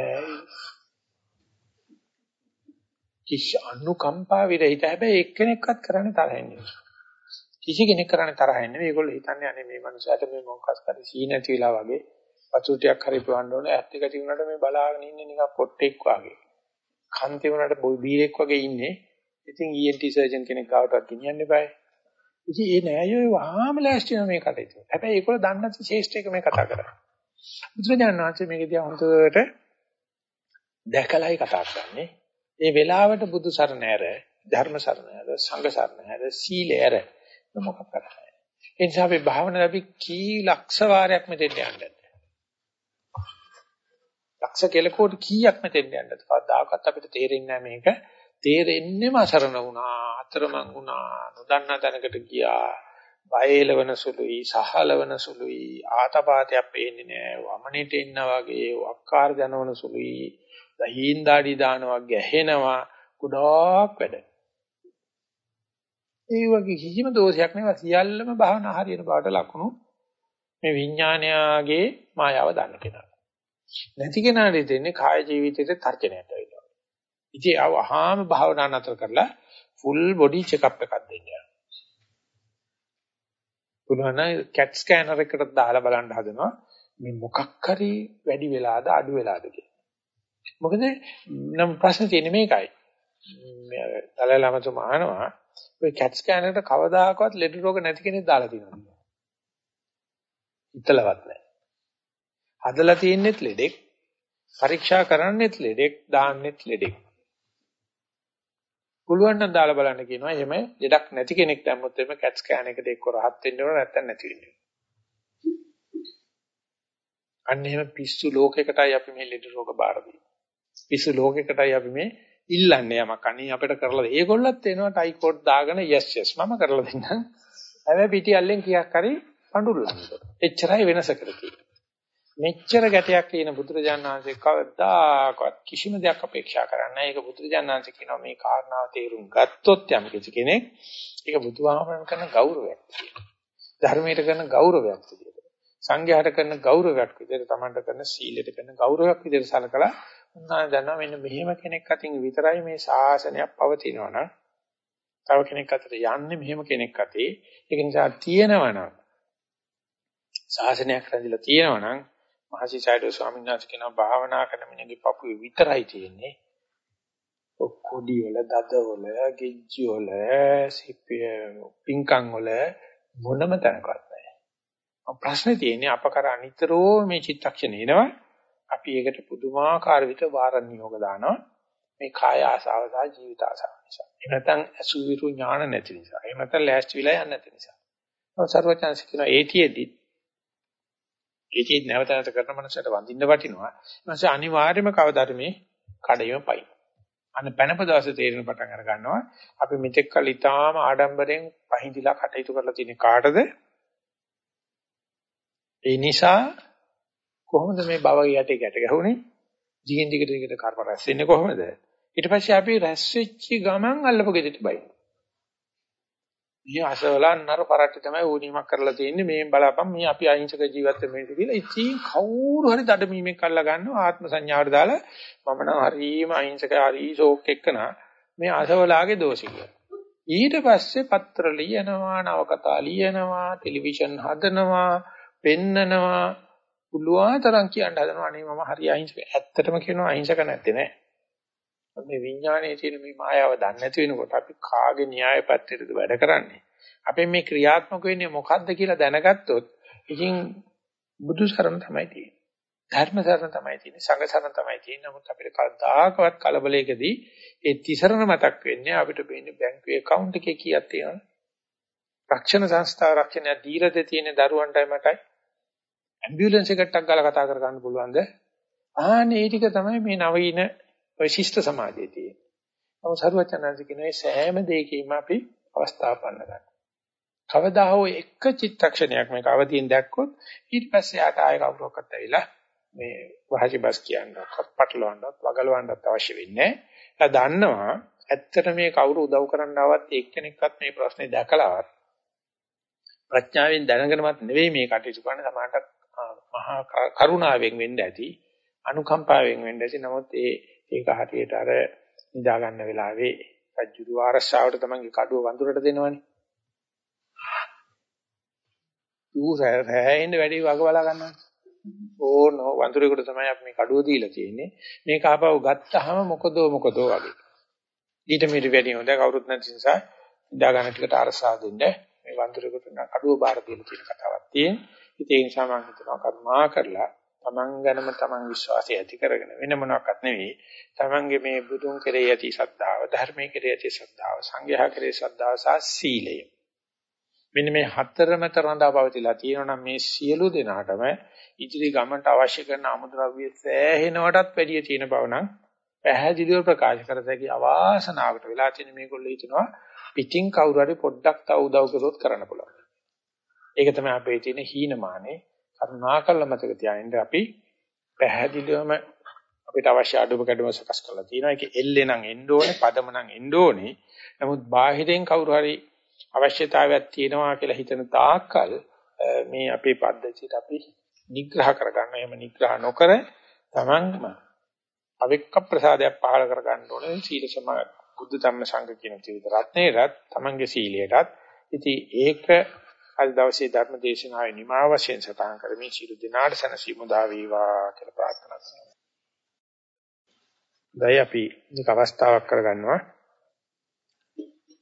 කිසි අනුකම්පා විරහිත හැබැයි එක්කෙනෙක්වත් කරන්නේ තරහින්නේ කිසි කෙනෙක් කරන්නේ තරහින්නේ මේගොල්ලෝ හිතන්නේ අනේ මේ මනුස්සයාට මේ මොකක්ස් කරි සී නැති වෙලා වගේ වතුට්ටියක් හරි පුවන්න ඕනේ ඇත්ත එක තිබුණාට මේ බලාගෙන ඉන්නේ නිකන් පොට්ටෙක් වගේ කන්ති වුණාට බීරෙක් වගේ ඉන්නේ ඉතින් ENT සර්ජන් කෙනෙක් ගාවටවත් ගෙනියන්න එපායි ඉතින් ඒ නෑයෝ වහාම ලෑස්ති වෙන මේ කටයුතු. හැබැයි ඒගොල්ලෝ දන්නේ නැති ශේෂ්ඨයක මේ කතා කරන්නේ. බුදුරජාණන් වහන්සේ මේක දිහා හොඳට දැකලායි කතා කරන්නේ. ඒ වෙලාවට බුදු සරණ ඇර, ධර්ම සරණ ඇර, සංඝ සරණ ඇර, සීල ඇර මොකක් කරන්නේ. ඒ නිසා අපි භාවනාවේ අපි කී ලක්ෂ වාරයක් මෙතෙන් යන්නේ. ලක්ෂ කෙලකෝටි කීයක් මෙතෙන් යන්නද? කවදාකවත් අපිට තේරෙන්නේ නැහැ මේක. තේරෙන්නේම අසරණ වුණා, අතරමං වුණා, නොදන්නා තැනකට ගියා. බයලවන සුළුයි, සහලවන සුළුයි, ආතපාතයක් පේන්නේ නැහැ. වමනෙට එන්න වගේ වක්කාර දනවන සුළුයි. දහින් දාඩි දානවා ගැහෙනවා. ගොඩාක් වැඩ. ඒ වගේ කිසිම දෝෂයක් නෙවෙයි සියල්ලම භාවනා හරියන බවට ලකුණු මේ විඥානයාගේ මායාව දන්න කෙනා. නැති කෙනාට දෙන්නේ කාය ජීවිතයේ තර්ජනයට වෙයි. ඉතින් ආවහාම භාවනා නතර කරලා ෆුල් බොඩි චෙකප් එකක් දෙන්න යනවා. පුනහන කැට් ස්කෑනර් එකකට දාලා බලන්න හදනවා මේ මොකක් හරි වැඩි වෙලාද අඩු වෙලාද කියලා. මොකද නම් ප්‍රශ්න තියෙන්නේ මේකයි. දලලමතුම අහනවා ඔය කැට් ස්කෑනර් එකට කවදාකවත් ලෙඩ රෝග නැති කෙනෙක් දාලා තියෙනවද? හිතලවත් නැහැ. හදලා තියෙන්නෙත් ලෙඩෙක් පරීක්ෂා කරන්නෙත් ලෙඩෙක් දාන්නෙත් ලෙඩෙක්. පුළුවන් නම් දාලා බලන්න කියනවා. එහෙම ලෙඩක් නැති කෙනෙක් දැම්මොත් එimhe CAT scan එකට එක්ක රහත් වෙන්න ඕන නැත්නම් නැති වෙන්න ඕන. අන්න එහෙම පිස්සු ලෝකයකටයි අපි මේ ලෙඩ රෝග බාර දෙන්නේ. පිස්සු ලෝකයකටයි අපි මේ ඉල්ලන්නේ යමක්. අනේ අපිට කරලා දෙන්න. ඒගොල්ලත් එනවා ටයිකෝඩ් දාගෙන yes yes මම කරලා දෙන්නම්. හැබැයි පිටියල්ලෙන් කීයක් හරි පඳුල්ලන්න. එච්චරයි වෙනස කරන්නේ. මෙච්චර ගැටයක් තියෙන බුදුරජාණන් වහන්සේ කවදාකවත් කිසිම දෙයක් අපේක්ෂා කරන්නේ නැහැ. ඒක බුදුරජාණන් වහන්සේ කියනවා මේ කාරණාව තේරුම් ගත්තොත් යම් කිසි කෙනෙක් ඒක බුදුහාමරණ කරන ගෞරවයක් කියලා. ධර්මයට කරන ගෞරවයක් විදියට. සංඝයාට කරන ගෞරවයක් විදියට තමන්ට කරන සීලයට කරන ගෞරවයක් විදියට සලකලා උන්වහන්සේ දන්නවා මෙන්න මෙහෙම කෙනෙක් අතින් විතරයි මේ ශාසනයක් පවතිනවා නම් තව කෙනෙක් අතට යන්නේ මෙහෙම කෙනෙක් අතේ. ඒක නිසා තියෙනවා නම් ශාසනයක් රැඳිලා තියෙනවා නම් මහසි සයිඩෝ ස්වාමීන් වහන්සේ කියනවා භාවනා කරන මිනිහගේ පපුවේ විතරයි තියෙන්නේ. කොඩි වල, දද වල, ගෙජ්ජි වල, සිපිය, පිංකම් වල මොනම තැනකවත් නැහැ. ප්‍රශ්නේ තියෙන්නේ අප කරා නිතරම මේ චිත්තක්ෂණ එනවා. අපි ඒකට පුදුමාකාර විදිහට වාරණ නියෝග දානවා. මේ කාය ආසාව සහ ජීවිත ආසාව නිසා. එහෙම නැත්නම් අසුවිරු ඥාන නැති නිසා. එහෙම නැත්නම් ලෑස්ති විලා යන්නේ නැති නිසා. ඔය සර්වචන්ස කියන ඒතියෙදි ඒකේ නැවත නැවත කරන මනසට වඳින්න වටිනවා. ඊමණස අනිවාර්යයෙන්ම කවදාද මේ කඩේම පයි. අන්න පැනප දවසේ තේරෙන පටන් අර ගන්නවා. අපි මෙතෙක් කල ඊටාම ආඩම්බරෙන් පහඳිලා කටයුතු කරලා තියෙන කාටද? ඒ නිසා කොහොමද මේ භවය යටේ ගැට ගැහුනේ? දිගින් දිගට දිගට කර්ම රැස් වෙන්නේ කොහොමද? ඊට පස්සේ අපි රැස් වෙච්ච ගමන් අල්ලපු ගෙදරට බයි. මේ අසවලන්නර පරට්ටි තමයි ඌණීමක් කරලා තියෙන්නේ. මේ බලපන් මේ අපි අහිංසක ජීවත් වෙන්නේ කියලා. ඉතින් කවුරු හරි දඩමීමක් අල්ලා ගන්නවා ආත්ම සංඥාවට දාලා මම නම් හරීම අහිංසක හරි ෂෝක් එක්කනා මේ අසවලාගේ දෝෂික ඊට පස්සේ පත්‍ර ලියනවා නවකතා ලියනවා ටෙලිවිෂන් හදනවා පෙන්නනවා. පුළුවන් තරම් කියන්න හදනවා. අනේ මම හරි අහිංසක. ඇත්තටම කියනවා අහිංසක නැත්තේ නෑ. මේ විඥානයේ තියෙන මේ මායාව දන්නේ නැති වෙනකොට අපි කාගේ න්‍යාය පත්‍රයටද වැඩ කරන්නේ? අපි මේ ක්‍රියාත්මක වෙන්නේ මොකද්ද කියලා දැනගත්තොත් ඉතින් බුදු සරණ තමයි තියෙන්නේ. ධර්ම සරණ තමයි තියෙන්නේ. සංඝ සරණ තමයි තියෙන්නේ. නමුත් අපිට කවදාකවත් කලබලයකදී ඒ තිසරණ මතක් වෙන්නේ අපිට වෙන්නේ බැංකුවේ account එකේ කීයක් තියෙනවද? රක්ෂණ සංස්ථාව රක්ෂණය දීලා තියෙන දරුවන්ටයි මටයි ඇම්බියුලන්ස් එකකට ගාලා කතා කර ගන්න පුළුවන්ද? ආනේ ඒ ටික තමයි මේ නවීන ඔය ශිෂ්ට සමාජයේ තියෙන. නමුත් සරුවචනන්ද කියන මේ සෑම දෙයකින්ම අපි අවස්ථාව පන්න ගන්න. කවදා හෝ එක චිත්තක්ෂණයක් මේක අවදීන් දැක්කොත් ඊට පස්සේ ආට ආය කවුරක්වත් ඇවිලා මේ වහසි බස් කියන්නවත් පටලවන්නවත් වගලවන්නවත් අවශ්‍ය වෙන්නේ නැහැ. දන්නවා ඇත්තට මේ කවුරු උදව් කරන්න ආවත් එක්කෙනෙක්වත් මේ ප්‍රශ්නේ දැකලාවත් ප්‍රඥාවෙන් දැනගෙනවත් නෙවෙයි මේ කටයුතු කරන්නේ සමානට මහා කරුණාවෙන් වෙන්න ඇති අනුකම්පාවෙන් වෙන්න ඇති නමුත් ඒ ඒක හරියට අර නිදා ගන්න වෙලාවේ රජුරු ආරස්සාවට තමන්ගේ කඩුව වඳුරට දෙනවනේ. ඌ රැහෙන්න වැඩි වග බලා ගන්නවා. ඕන වඳුරේකට තමයි අපි මේ කඩුව දීලා තියෙන්නේ. මේක ආපහු ගත්තාම මොකදෝ මොකදෝ වගේ. ඊට මෙට වැඩි හොඳ කවුරුත් නැති නිසා නිදා ගන්න ටිකට අරසා දෙන්න මේ වඳුරේකට කඩුව බාර දීලා තියෙන කතාවක් තියෙන්නේ. ඒ නිසා මම හිතනවා කරුණා කරලා තමන් ගැනම තමන් විශ්වාසය ඇති කරගෙන වෙන මොනවාක්වත් නෙවෙයි. තමන්ගේ මේ බුදුන් කෙරෙහි ඇති ශ්‍රද්ධාව ධර්මයේ කෙරෙහි ඇති ශ්‍රද්ධාව සංඝයා කෙරෙහි ශ්‍රද්ධාව සහ සීලය. මෙන්න මේ හතරම තරඳා පවතිලා තියෙනවා නම් මේ සියලු දෙනාටම ඉදිරි ගමනට අවශ්‍ය කරන අමුද්‍රව්‍ය සෑහෙනවටත් වැඩිය තියෙන බව නම් පැහැදිලිව ප්‍රකාශ කර හැකි අවාසනාවකට වෙලා තියෙන මේගොල්ලෝ හිතනවා පිටින් කවුරු හරි පොඩ්ඩක් තව උදව් කරොත් කරන්න පුළුවන්. ඒක තමයි අපේ තියෙන හීනමානේ. කරුණාකරලා මතක තියාගන්න අපි පැහැදිලිවම අපිට අවශ්‍ය අඩුම කැඩුම සකස් කරලා තියෙනවා. ඒක එල්ලේ නම් එන්න ඕනේ, පදම නම් එන්න ඕනේ. නමුත් බාහිරෙන් කවුරු හරි අවශ්‍යතාවයක් තියෙනවා කියලා හිතන තාක්කල් මේ අපේ පද්ධතියට අපි නිග්‍රහ කරගන්න. එහෙම නිග්‍රහ නොකර තමන්ම අවික්ක ප්‍රසාදයක් පහල කරගන්න ඕනේ. සීල සමා බුද්ධ ධම්ම සංඝ කියන ත්‍රිවිධ රත්නයේට තමන්ගේ සීලයටත්. ඉතින් ඒක අද දවසේ ධර්ම දේශනාවේ නිමාව වශයෙන් සටහන් කරමින් සියලු දෙනාට සනසීමු දා වේවා කියලා ප්‍රාර්ථනා කරනවා. දැන් අපි මේක අවස්ථාවක් කරගන්නවා.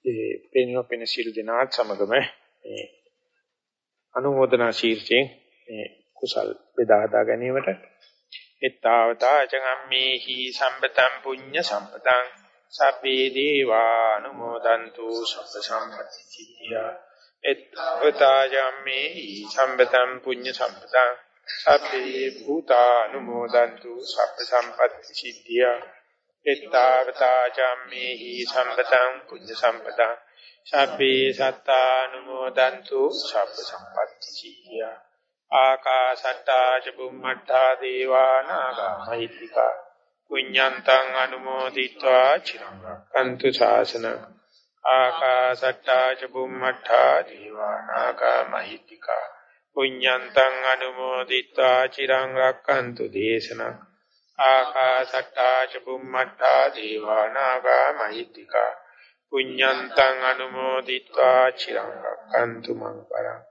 ඒ පෙන්ව පෙන සියලු දෙනාත් සමගම මේ අනුමೋದනා ශීර්ෂයෙන් මේ කුසල් බෙදා හදා ගැනීමට එත්තාවතා චගම්මේහි සම්පතම් පුඤ්ඤ සම්පතං සබ්බේ දේවා අනුමෝදන්තු සබ්බ සම්පති සිද්ධියා එත්වතායම්මේ සම්බතම් පුඤ්ඤ සම්පතං සබ්බේ භූතානුමෝදන්තු සබ්බ සම්පත්ති සිද්ධිය එත්තාවතායම්මේ සම්බතං පුඤ්ඤ සම්පතං සබ්බේ සත්තානුමෝදන්තු සබ්බ සම්පත්ති සිද්ධිය ආකාශට්ටා ච බුම්මට්ටා දේවානාගා මහිත්‍තිකා පුඤ්ඤන්තං අනුමෝදිත්වා චිරංගක්ඛන්තු ශාසනං ආකාසට්ටා ච බුම්මට්ටා දීවානාගා මහිත්‍තිකා පුඤ්ඤන්තං අනුමෝදිත්වා චිරං රක්칸තු දේශනා ආකාසට්ටා ච බුම්මට්ටා දීවානාගා මහිත්‍තිකා පුඤ්ඤන්තං අනුමෝදිත්වා චිරං රක්칸තු මං පරං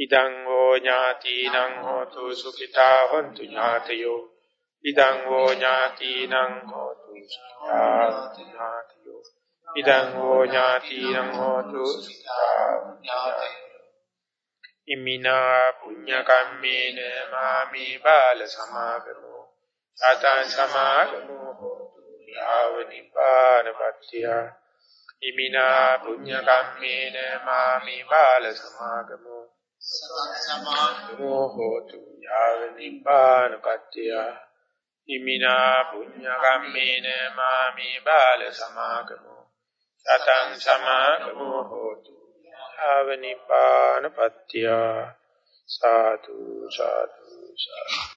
ඉදං හෝ ඥාතිනං හෝතු සුඛිතා හොන්තු ඥාතයෝ ඉදං හෝ ඥාතිනං හෝතු සුඛිතා ඉදං හෝ ඥාතිනං හෝතු සුඛිතා ඥාතයෝ ඉමිනා පුඤ්ඤ කම්මේන මාමි බාල සමාගමෝ සතං සමාගමෝ හෝතු යාව නිපානපත්ත්‍ය ඉමිනා පුඤ්ඤ කම්මේන මාමි බාල සමාගමෝ සමාධිමෝ හෝතු යාව නිපාන පත්‍ය ඉමිනා පුඤ්ඤ කම්මේන මාමි බාල සමාගමෝ සතං සමාගමෝ හෝතු යාව නිපාන පත්‍ය. සාදු සාදු සාදු.